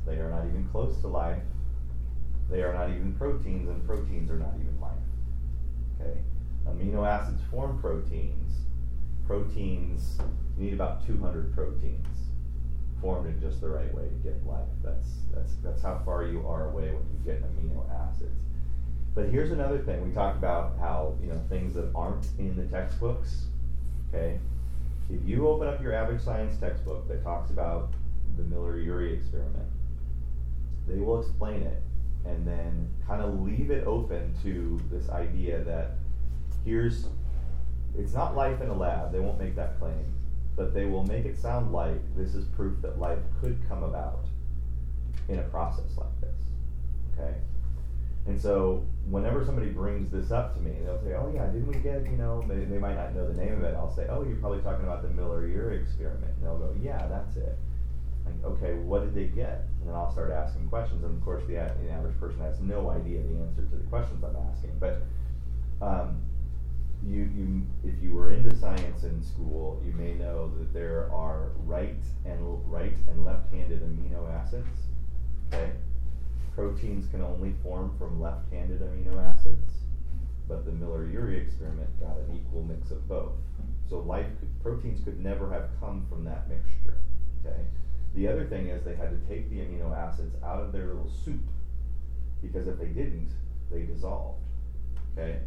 They are not even close to life. They are not even proteins, and proteins are not even life. Okay? Amino acids form proteins. Proteins, you need about 200 proteins formed in just the right way to get life. That's, that's, that's how far you are away when you get amino acids. But here's another thing. We talked about how, you know, things that aren't in the textbooks, okay? If you open up your average science textbook that talks about the Miller-Urey experiment, they will explain it and then kind of leave it open to this idea that here's it's not life in a lab. They won't make that claim, but they will make it sound like this is proof that life could come about in a process like this. Okay. And so, whenever somebody brings this up to me, they'll say, "Oh yeah, didn't we get you know?" They, they might not know the name of it. I'll say, "Oh, you're probably talking about the Miller-Urey experiment." And they'll go, "Yeah, that's it." Like, okay, what did they get? And then I'll start asking questions, and of course, the, the average person has no idea the answer to the questions I'm asking. But um, you, you, if you were into science in school, you may know that there are right and right and left-handed amino acids. Okay, proteins can only form from left-handed amino acids, but the Miller-Urey experiment got an equal mix of both. So life, could, proteins could never have come from that mixture. Okay. The other thing is they had to take the amino acids out of their little soup because if they didn't, they dissolved. Okay?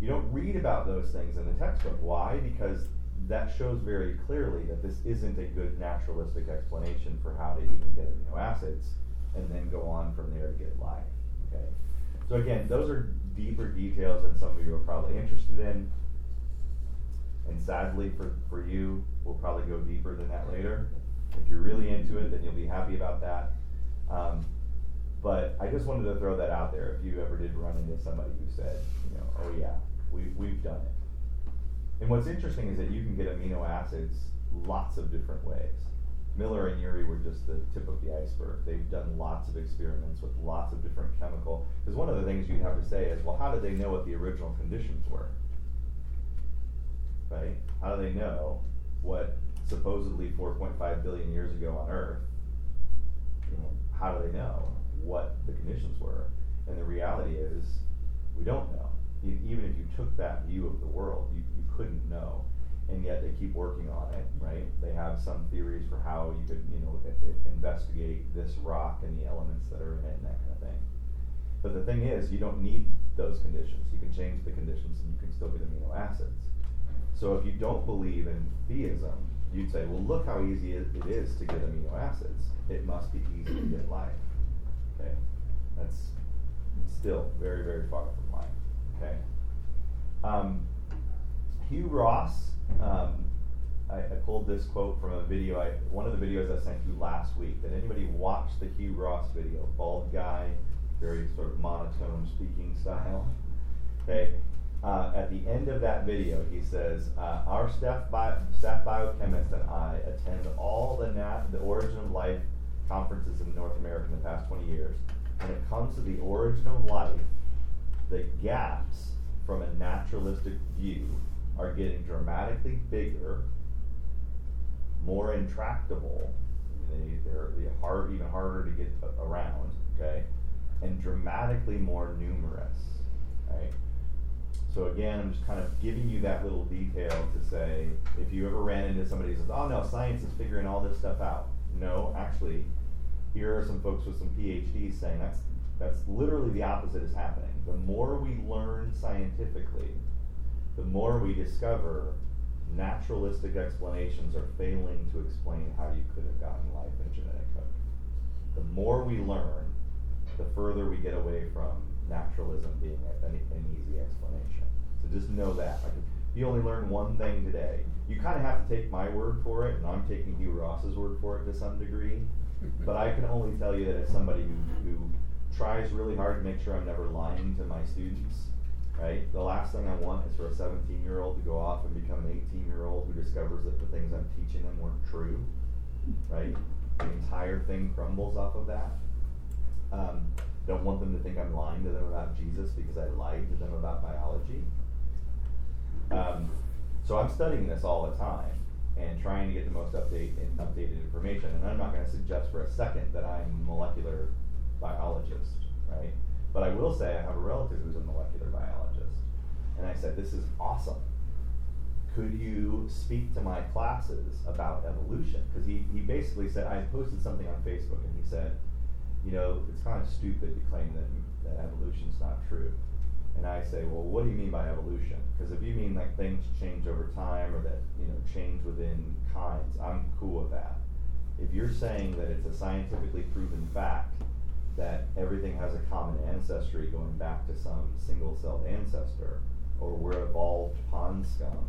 You don't read about those things in the textbook. Why? Because that shows very clearly that this isn't a good naturalistic explanation for how to even get amino acids and then go on from there to get life. Okay? So again, those are deeper details than some of you are probably interested in. And sadly for, for you, we'll probably go deeper than that later. If you're really into it, then you'll be happy about that. Um, but I just wanted to throw that out there. If you ever did run into somebody who said, you know, oh yeah, we, we've done it. And what's interesting is that you can get amino acids lots of different ways. Miller and Urey were just the tip of the iceberg. They've done lots of experiments with lots of different chemical. Because one of the things you'd have to say is, well, how did they know what the original conditions were? Right? How do they know what supposedly 4.5 billion years ago on Earth? You know, how do they know what the conditions were? And the reality is, we don't know. Even if you took that view of the world, you, you couldn't know and yet they keep working on it, right? They have some theories for how you could, you know, investigate this rock and the elements that are in it and that kind of thing. But the thing is, you don't need those conditions. You can change the conditions and you can still get amino acids. So if you don't believe in theism, you'd say, well, look how easy it it is to get amino acids. It must be easy to get life. Okay? That's still very, very far from life. Okay? Um, Hugh Ross, um, I, I pulled this quote from a video, I, one of the videos I sent you last week. Did anybody watch the Hugh Ross video? Bald guy, very sort of monotone speaking style. Okay. Uh, at the end of that video, he says, uh, "Our staff, bio, staff biochemist and I attend all the nat- the origin of life conferences in North America in the past 20 years. When it comes to the origin of life, the gaps from a naturalistic view are getting dramatically bigger, more intractable. They, they're, they're hard, even harder to get around, okay, and dramatically more numerous, right? So again, I'm just kind of giving you that little detail to say, if you ever ran into somebody who says, "Oh no, science is figuring all this stuff out," no, actually, here are some folks with some PhDs saying that's that's literally the opposite is happening. The more we learn scientifically, the more we discover naturalistic explanations are failing to explain how you could have gotten life in genetic code. The more we learn, the further we get away from naturalism being an, an easy explanation. So just know that. Like, if you only learn one thing today, you kind of have to take my word for it, and I'm taking Hugh Ross's word for it to some degree. But I can only tell you that as somebody who, who tries really hard to make sure I'm never lying to my students, right? The last thing I want is for a 17 year old to go off and become an 18 year old who discovers that the things I'm teaching them weren't true, right? The entire thing crumbles off of that. Um, don't want them to think I'm lying to them about Jesus because I lied to them about biology. Um, so I'm studying this all the time and trying to get the most update updated information. And I'm not going to suggest for a second that I'm a molecular biologist, right? But I will say I have a relative who's a molecular biologist, and I said, "This is awesome. Could you speak to my classes about evolution?" Because he, he basically said I posted something on Facebook, and he said, "You know, it's kind of stupid to claim that that evolution's not true." And I say, well, what do you mean by evolution? Because if you mean like things change over time or that you know change within kinds, I'm cool with that. If you're saying that it's a scientifically proven fact that everything has a common ancestry going back to some single-celled ancestor, or we're evolved pond scum,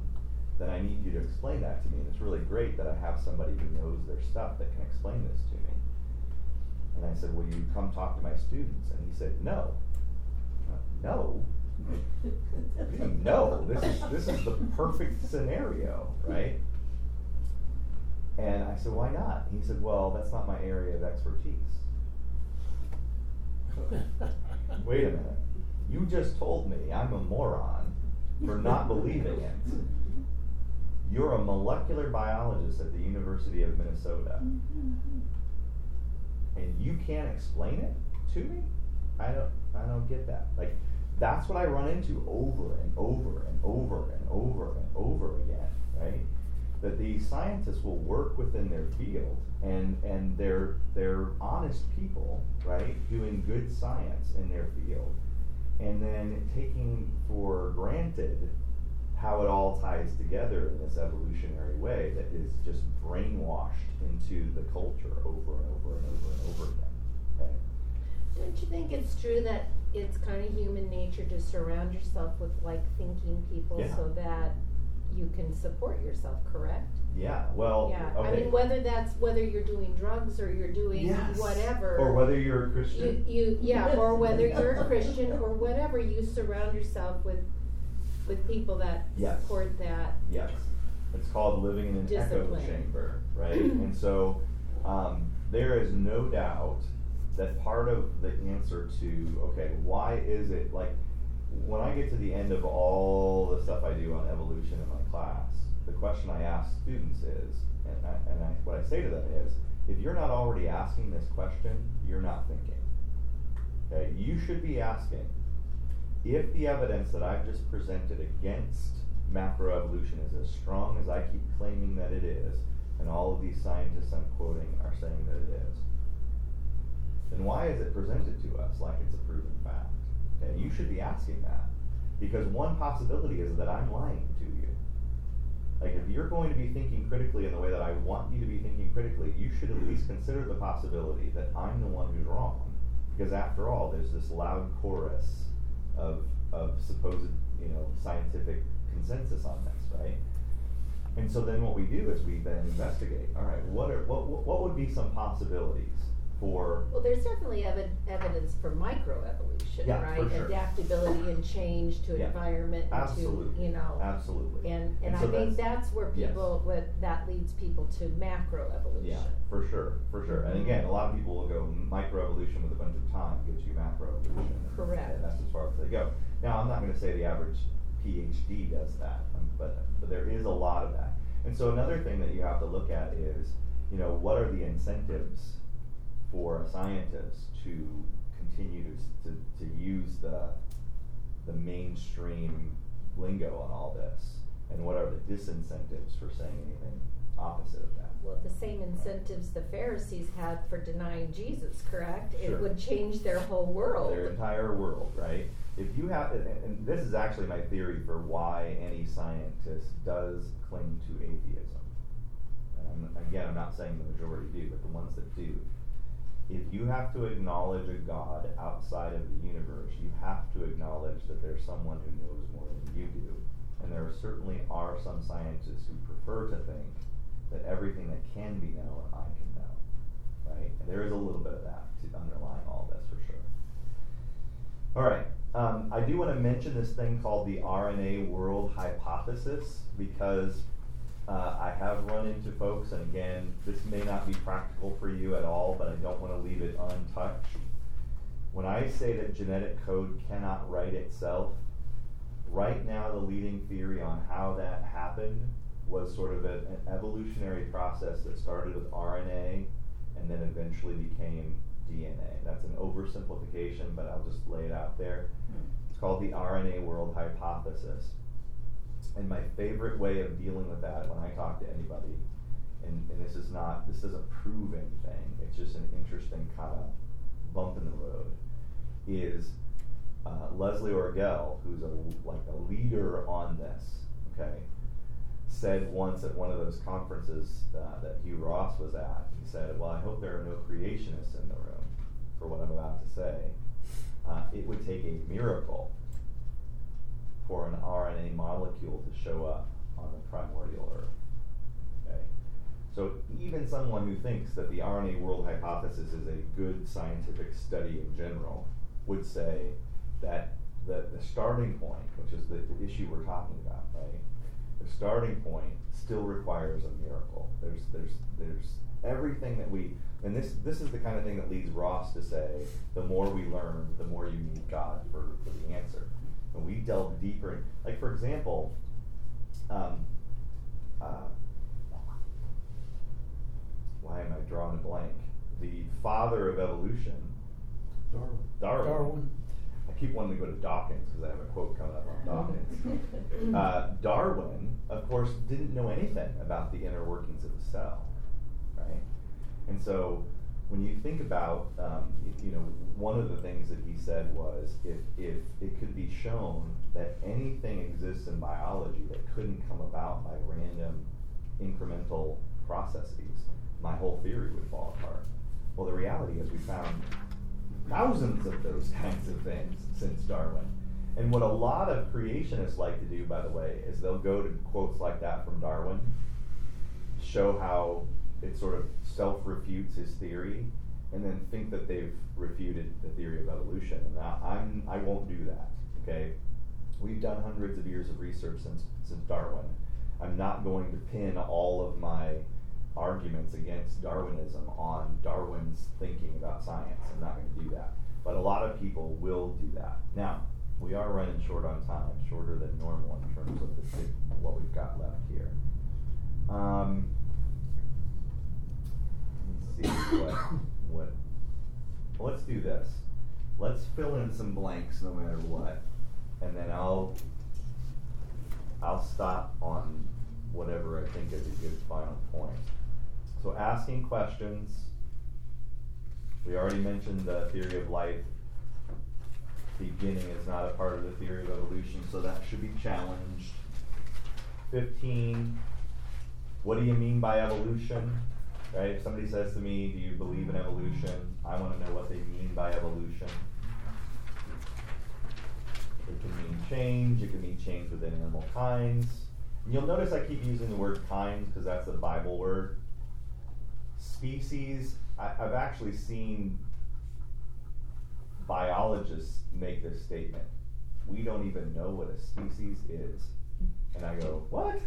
then I need you to explain that to me. And it's really great that I have somebody who knows their stuff that can explain this to me. And I said, Will you come talk to my students? And he said, No. Uh, no. What do you mean, no? This is this is the perfect scenario, right? And I said, Why not? He said, Well, that's not my area of expertise. Wait a minute. You just told me I'm a moron for not believing it. You're a molecular biologist at the University of Minnesota. And you can't explain it to me? I don't I don't get that. Like that's what I run into over and over and over and over and over again, right? That these scientists will work within their field and and they're they're honest people, right, doing good science in their field, and then taking for granted how it all ties together in this evolutionary way that is just brainwashed into the culture over and over and over and over again. Okay? Don't you think it's true that it's kind of human nature to surround yourself with like thinking people Yeah. so that you can support yourself, correct? Yeah. Well. yeah. Okay. I mean, whether that's whether you're doing drugs or you're doing Yes. whatever. Or whether you're a Christian. you yeah, or whether you're a Christian or whatever, you surround yourself with with people that Yes. support that. Yes. It's called living in an echo chamber, right? and so um, there is no doubt that part of the answer to, okay, why is it like when I get to the end of all the stuff I do on evolution in my class, the question I ask students is, and, I, and I, what I say to them is, if you're not already asking this question, you're not thinking. Okay, you should be asking, if the evidence that I've just presented against macroevolution is as strong as I keep claiming that it is, and all of these scientists I'm quoting are saying that it is, then why is it presented to us like it's a proven fact? Okay, you should be asking that. Because one possibility is that I'm lying to you. Like, if you're going to be thinking critically in the way that I want you to be thinking critically, you should at least consider the possibility that I'm the one who's wrong. Because after all, there's this loud chorus of, of supposed, you know, scientific consensus on this, right? And so then what we do is we then investigate. All right, what are what what what would be some possibilities for Well, there's definitely evi- evidence for microevolution, Yeah, right? sure. Adaptability and change to Yeah. environment, and to you know, absolutely and and, And so I think that's- that's where yes. people what that leads people to macroevolution. Yeah, for sure, for sure. And again, a lot of people will go microevolution with a bunch of time gives you macroevolution. Correct. And that's as far as they go. Now, I'm not going to say the average PhD does that, um, but but there is a lot of that. And so another thing that you have to look at is, you know, what are the incentives for a scientist to continue to to, to use the the mainstream lingo on all this, and what are the disincentives for saying anything opposite of that? Well, the same incentives the Pharisees had for denying Jesus, correct? Sure. It would change their whole world. Their entire world, right? If you have, and, and this is actually my theory for why any scientist does cling to atheism. And I'm, again, I'm not saying the majority do, but the ones that do. If you have to acknowledge a God outside of the universe, you have to acknowledge that there's someone who knows more than you do. And there certainly are some scientists who prefer to think that everything that can be known, I can know. Right? There is a little bit of that to underlying all this for sure. All right. Um, I do want to mention this thing called the RNA world hypothesis because uh, I have run into folks, and again, this may not be practical for you at all, but I don't want to leave it untouched. When I say that genetic code cannot write itself, right now the leading theory on how that happened was sort of a, an evolutionary process that started with RNA and then eventually became DNA. That's an oversimplification, but I'll just lay it out there. It's called the RNA world hypothesis. And my favorite way of dealing with that when I talk to anybody, and, and this is not, this doesn't prove anything, it's just an interesting kind of bump in the road, is uh, Leslie Orgel, who's a, like a leader on this, okay, said once at one of those conferences uh, that Hugh Ross was at, he said, Well, I hope there are no creationists in the room for what I'm about to say. Uh, it would take a miracle for an RNA molecule to show up on the primordial Earth. Okay? So even someone who thinks that the RNA world hypothesis is a good scientific study in general would say that the, the starting point, which is the, the issue we're talking about, right? The starting point still requires a miracle. There's there's there's everything that we and this this is the kind of thing that leads Ross to say the more we learn, the more you need God for, for the answer. And we delve deeper like for example, um, uh, why am I drawing a blank? The father of evolution, Darwin. Darwin. Darwin. I keep wanting to go to Dawkins because I have a quote coming up on Dawkins. uh, Darwin, of course, didn't know anything about the inner workings of the cell, right? And so, when you think about, um, you know, one of the things that he said was, if if it could be shown that anything exists in biology that couldn't come about by random incremental processes, my whole theory would fall apart. Well, the reality is we found thousands of those kinds of things since Darwin. And what a lot of creationists like to do, by the way, is they'll go to quotes like that from Darwin, show how it sort of self refutes his theory, and then think that they've refuted the theory of evolution. And I, I'm, I won't do that, okay? We've done hundreds of years of research since, since Darwin. I'm not going to pin all of my arguments against Darwinism on Darwin's thinking about science. I'm not going to do that. But a lot of people will do that. Now, we are running short on time, shorter than normal in terms of the, what we've got left here. Um, see what, what. Let's do this. Let's fill in some blanks no matter what, and then I'll I'll stop on whatever I think is a good final point. So asking questions. We already mentioned the theory of life. Beginning is not a part of the theory of evolution, so that should be challenged. Fifteen. What do you mean by evolution? Right? If somebody says to me, "Do you believe in evolution?" I want to know what they mean by evolution. It can mean change. It can mean change within animal kinds. And you'll notice I keep using the word kinds because that's the Bible word. Species, I, I've actually seen biologists make this statement. We don't even know what a species is. And I go, what?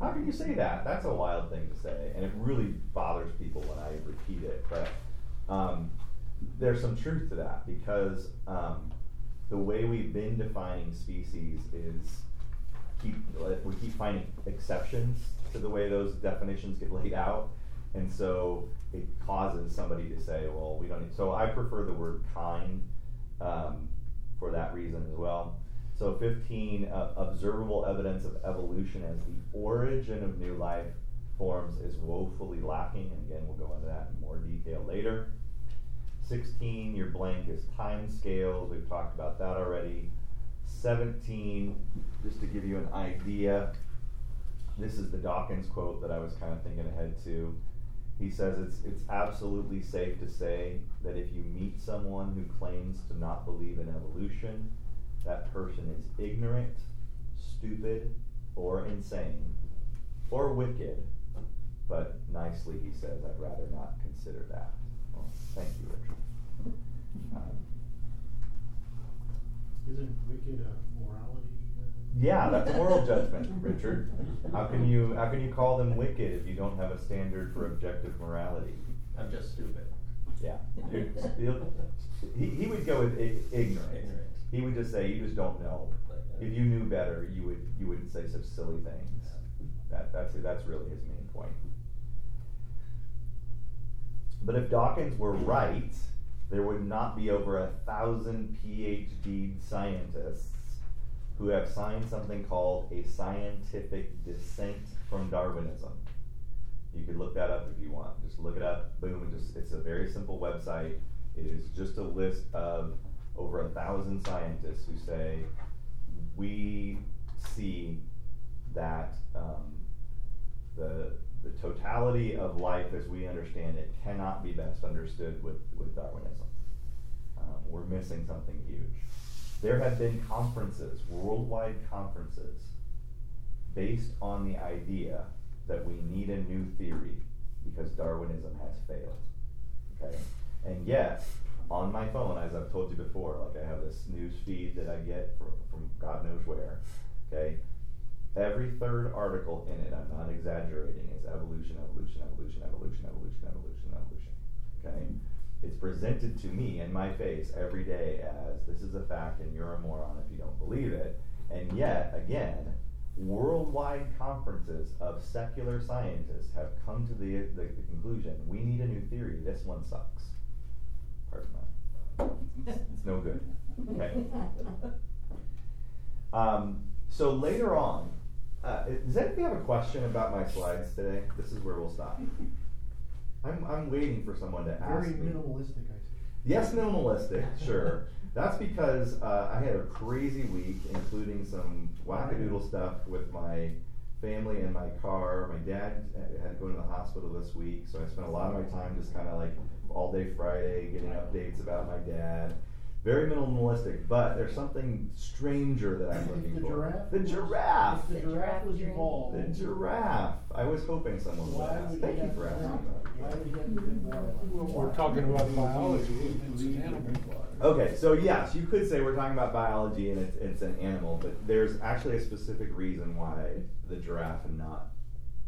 How can you say that? That's a wild thing to say. And it really bothers people when I repeat it. But um, there's some truth to that because um, the way we've been defining species is keep we keep finding exceptions to the way those definitions get laid out, and so it causes somebody to say, "Well, we don't." Need, so I prefer the word "kind" um, for that reason as well. So 15, uh, observable evidence of evolution as the origin of new life forms is woefully lacking, and again, we'll go into that in more detail later. 16, your blank is time scales. We've talked about that already. 17, just to give you an idea, this is the Dawkins quote that I was kind of thinking ahead to. He says it's, it's absolutely safe to say that if you meet someone who claims to not believe in evolution, that person is ignorant, stupid, or insane, or wicked. But nicely, he says, I'd rather not consider that. Well, thank you, Richard. Um, Isn't wicked a morality? uh, Yeah, that's moral judgment, Richard. How can you how can you call them wicked if you don't have a standard for objective morality? I'm just stupid. Yeah, he, he would go with ignorant. Ignorant. He would just say you just don't know. If you knew better, you would you wouldn't say such silly things. That that's that's really his main point. But if Dawkins were right, there would not be over a thousand PhD scientists who have signed something called a scientific dissent from Darwinism. You could look that up if you want. Just look it up. Boom. Just it's a very simple website. It is just a list of over a thousand scientists who say we see that um, the the totality of life as we understand it cannot be best understood with, with Darwinism. Um, we're missing something huge. There have been conferences, worldwide conferences, based on the idea that we need a new theory because Darwinism has failed. Okay? And yet, on my phone, as I've told you before, like I have this news feed that I get from, from God knows where. Okay? Every third article in it, I'm not exaggerating, is evolution, evolution, evolution, evolution, evolution, evolution, evolution. Okay? It's presented to me in my face every day as this is a fact and you're a moron if you don't believe it. And yet, again, worldwide conferences of secular scientists have come to the, the, the conclusion we need a new theory. This one sucks. Pardon that. It's no good. Okay. Um, so later on, uh, does anybody have a question about my slides today? This is where we'll stop. I'm, I'm waiting for someone to ask Very me. minimalistic, I see. Yes, minimalistic, sure. That's because uh, I had a crazy week, including some wackadoodle stuff with my family and my car. My dad had to go to the hospital this week, so I spent a lot of my time just kind of like all day Friday getting updates about my dad. Very minimalistic, but there's something stranger that I'm If looking the for. giraffe The was- giraffe. If the The giraffe giraffe was dream. evolved. The giraffe. I was hoping someone would ask. would Thank he you for asking that. Why would he have to drink water? We're talking about biology, it's an animal. Okay, so yes, you could say we're talking about biology and it's, it's an animal, but there's actually a specific reason why the giraffe and not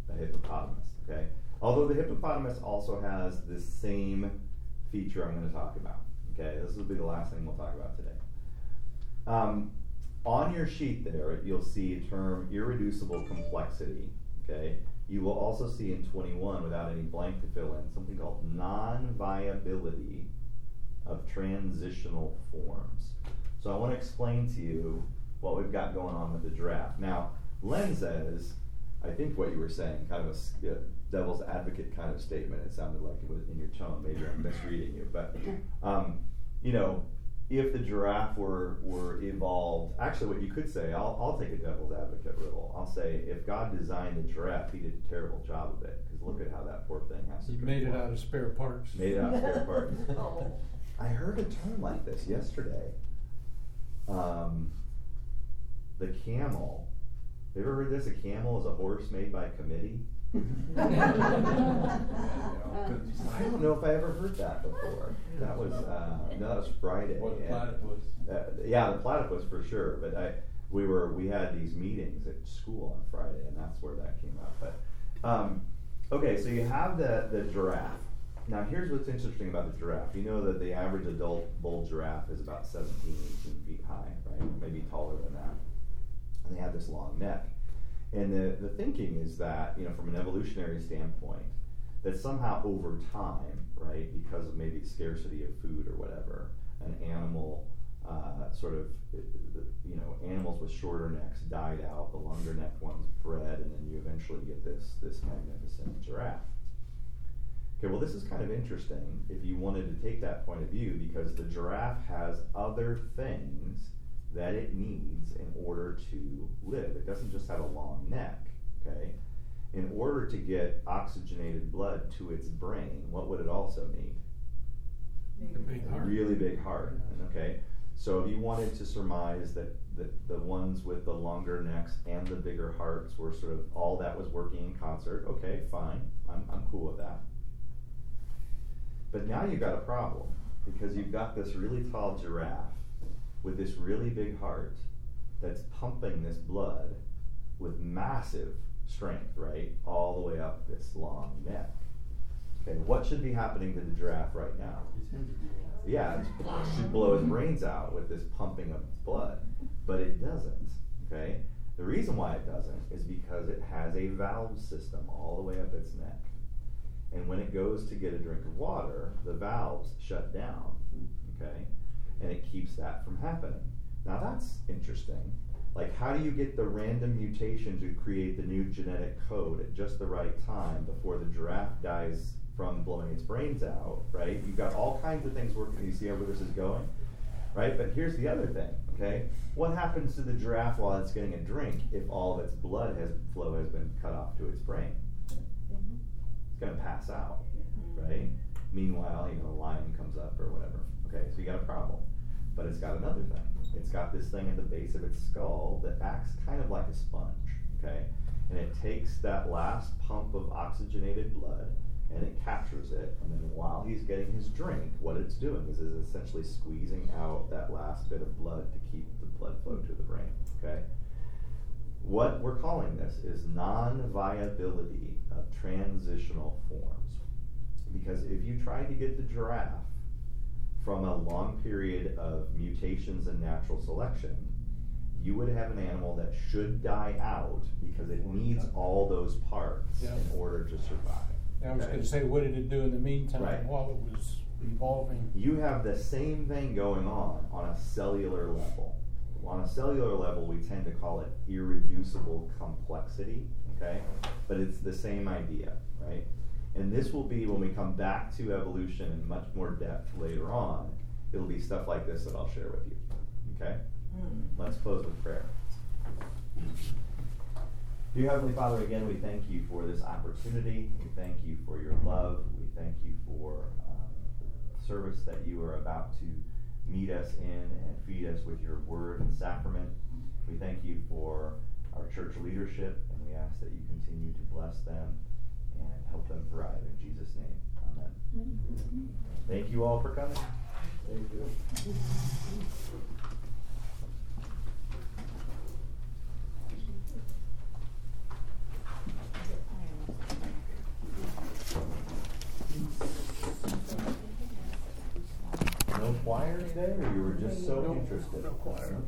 the hippopotamus, okay? Although the hippopotamus also has the same feature I'm going to talk about, okay? This will be the last thing we'll talk about today. Um, on your sheet there, you'll see a term irreducible complexity, okay? You will also see in 21, without any blank to fill in, something called non-viability of transitional forms. So I want to explain to you what we've got going on with the draft. Now, Len says, I think what you were saying, kind of a, devil's advocate kind of statement. It sounded like it was in your tone. Maybe I'm misreading you, but um, you know, if the giraffe were were evolved, actually, what you could say, I'll I'll take a devil's advocate riddle. I'll say, if God designed the giraffe, He did a terrible job of it because look at how that poor thing has to. You made it out of spare parts. Made it out of spare parts. Oh. I heard a term like this yesterday. Um, the camel. You ever heard this? A camel is a horse made by a committee. I don't know if I ever heard that before. That was uh, no, that was Friday. Or the platypus. Uh, yeah, the platypus for sure. But I, we were we had these meetings at school on Friday, and that's where that came up. But um, okay, so you have the the giraffe. Now here's what's interesting about the giraffe. You know that the average adult bull giraffe is about 17, 18 feet high, right? Maybe taller than that. And they have this long neck. And the, the thinking is that, you know, from an evolutionary standpoint, that somehow over time, right, because of maybe scarcity of food or whatever, an animal uh, sort of, you know, animals with shorter necks died out, the longer neck ones bred, and then you eventually get this this magnificent giraffe. Okay, well, this is kind of interesting if you wanted to take that point of view because the giraffe has other things that it needs in order to live. It doesn't just have a long neck, okay? In order to get oxygenated blood to its brain, what would it also need? A big A heart. really big heart, okay? So if you wanted to surmise that the, the ones with the longer necks and the bigger hearts were sort of all that was working in concert, okay, fine. I'm, I'm cool with that. But now you've got a problem because you've got this really tall giraffe with this really big heart that's pumping this blood with massive strength, right? All the way up this long neck. Okay, what should be happening to the giraffe right now? Yeah, it should blow his brains out with this pumping of blood, but it doesn't. Okay, the reason why it doesn't is because it has a valve system all the way up its neck, and when it goes to get a drink of water, the valves shut down. Okay, and it keeps that from happening. Now that's interesting. Like, how do you get the random mutation to create the new genetic code at just the right time before the giraffe dies from blowing its brains out, right? You've got all kinds of things working. You see how where this is going, right? But here's the other thing, okay? What happens to the giraffe while it's getting a drink if all of its blood has flow has been cut off to its brain? Mm-hmm. It's gonna pass out, right? Meanwhile, you know, a lion comes up or whatever. Okay, so you got a problem. But it's got another thing. It's got this thing at the base of its skull that acts kind of like a sponge. okay? And it takes that last pump of oxygenated blood and it captures it. And then while he's getting his drink, what it's doing is, is essentially squeezing out that last bit of blood to keep the blood flow to the brain, okay? What we're calling this is non-viability of transitional forms. Because if you try to get the giraffe from a long period of mutations and natural selection, you would have an animal that should die out because it needs all those parts Yeah. in order to survive. I was okay? gonna say, what did it do in the meantime Right. while it was evolving? You have the same thing going on on a cellular level. On a cellular level, we tend to call it irreducible complexity, okay? But it's the same idea, right? And this will be when we come back to evolution in much more depth later on. It'll be stuff like this that I'll share with you, okay? Let's close with prayer. Dear Heavenly Father, again, we thank you for this opportunity. We thank you for your love. We thank you for um, the service that you are about to meet us in and feed us with your word and sacrament. We thank you for our church leadership, and we ask that you continue to bless them help them thrive. In Jesus' name, amen. Thank you all for coming. Thank you. No choir today, or you were just so No- interested? no choir.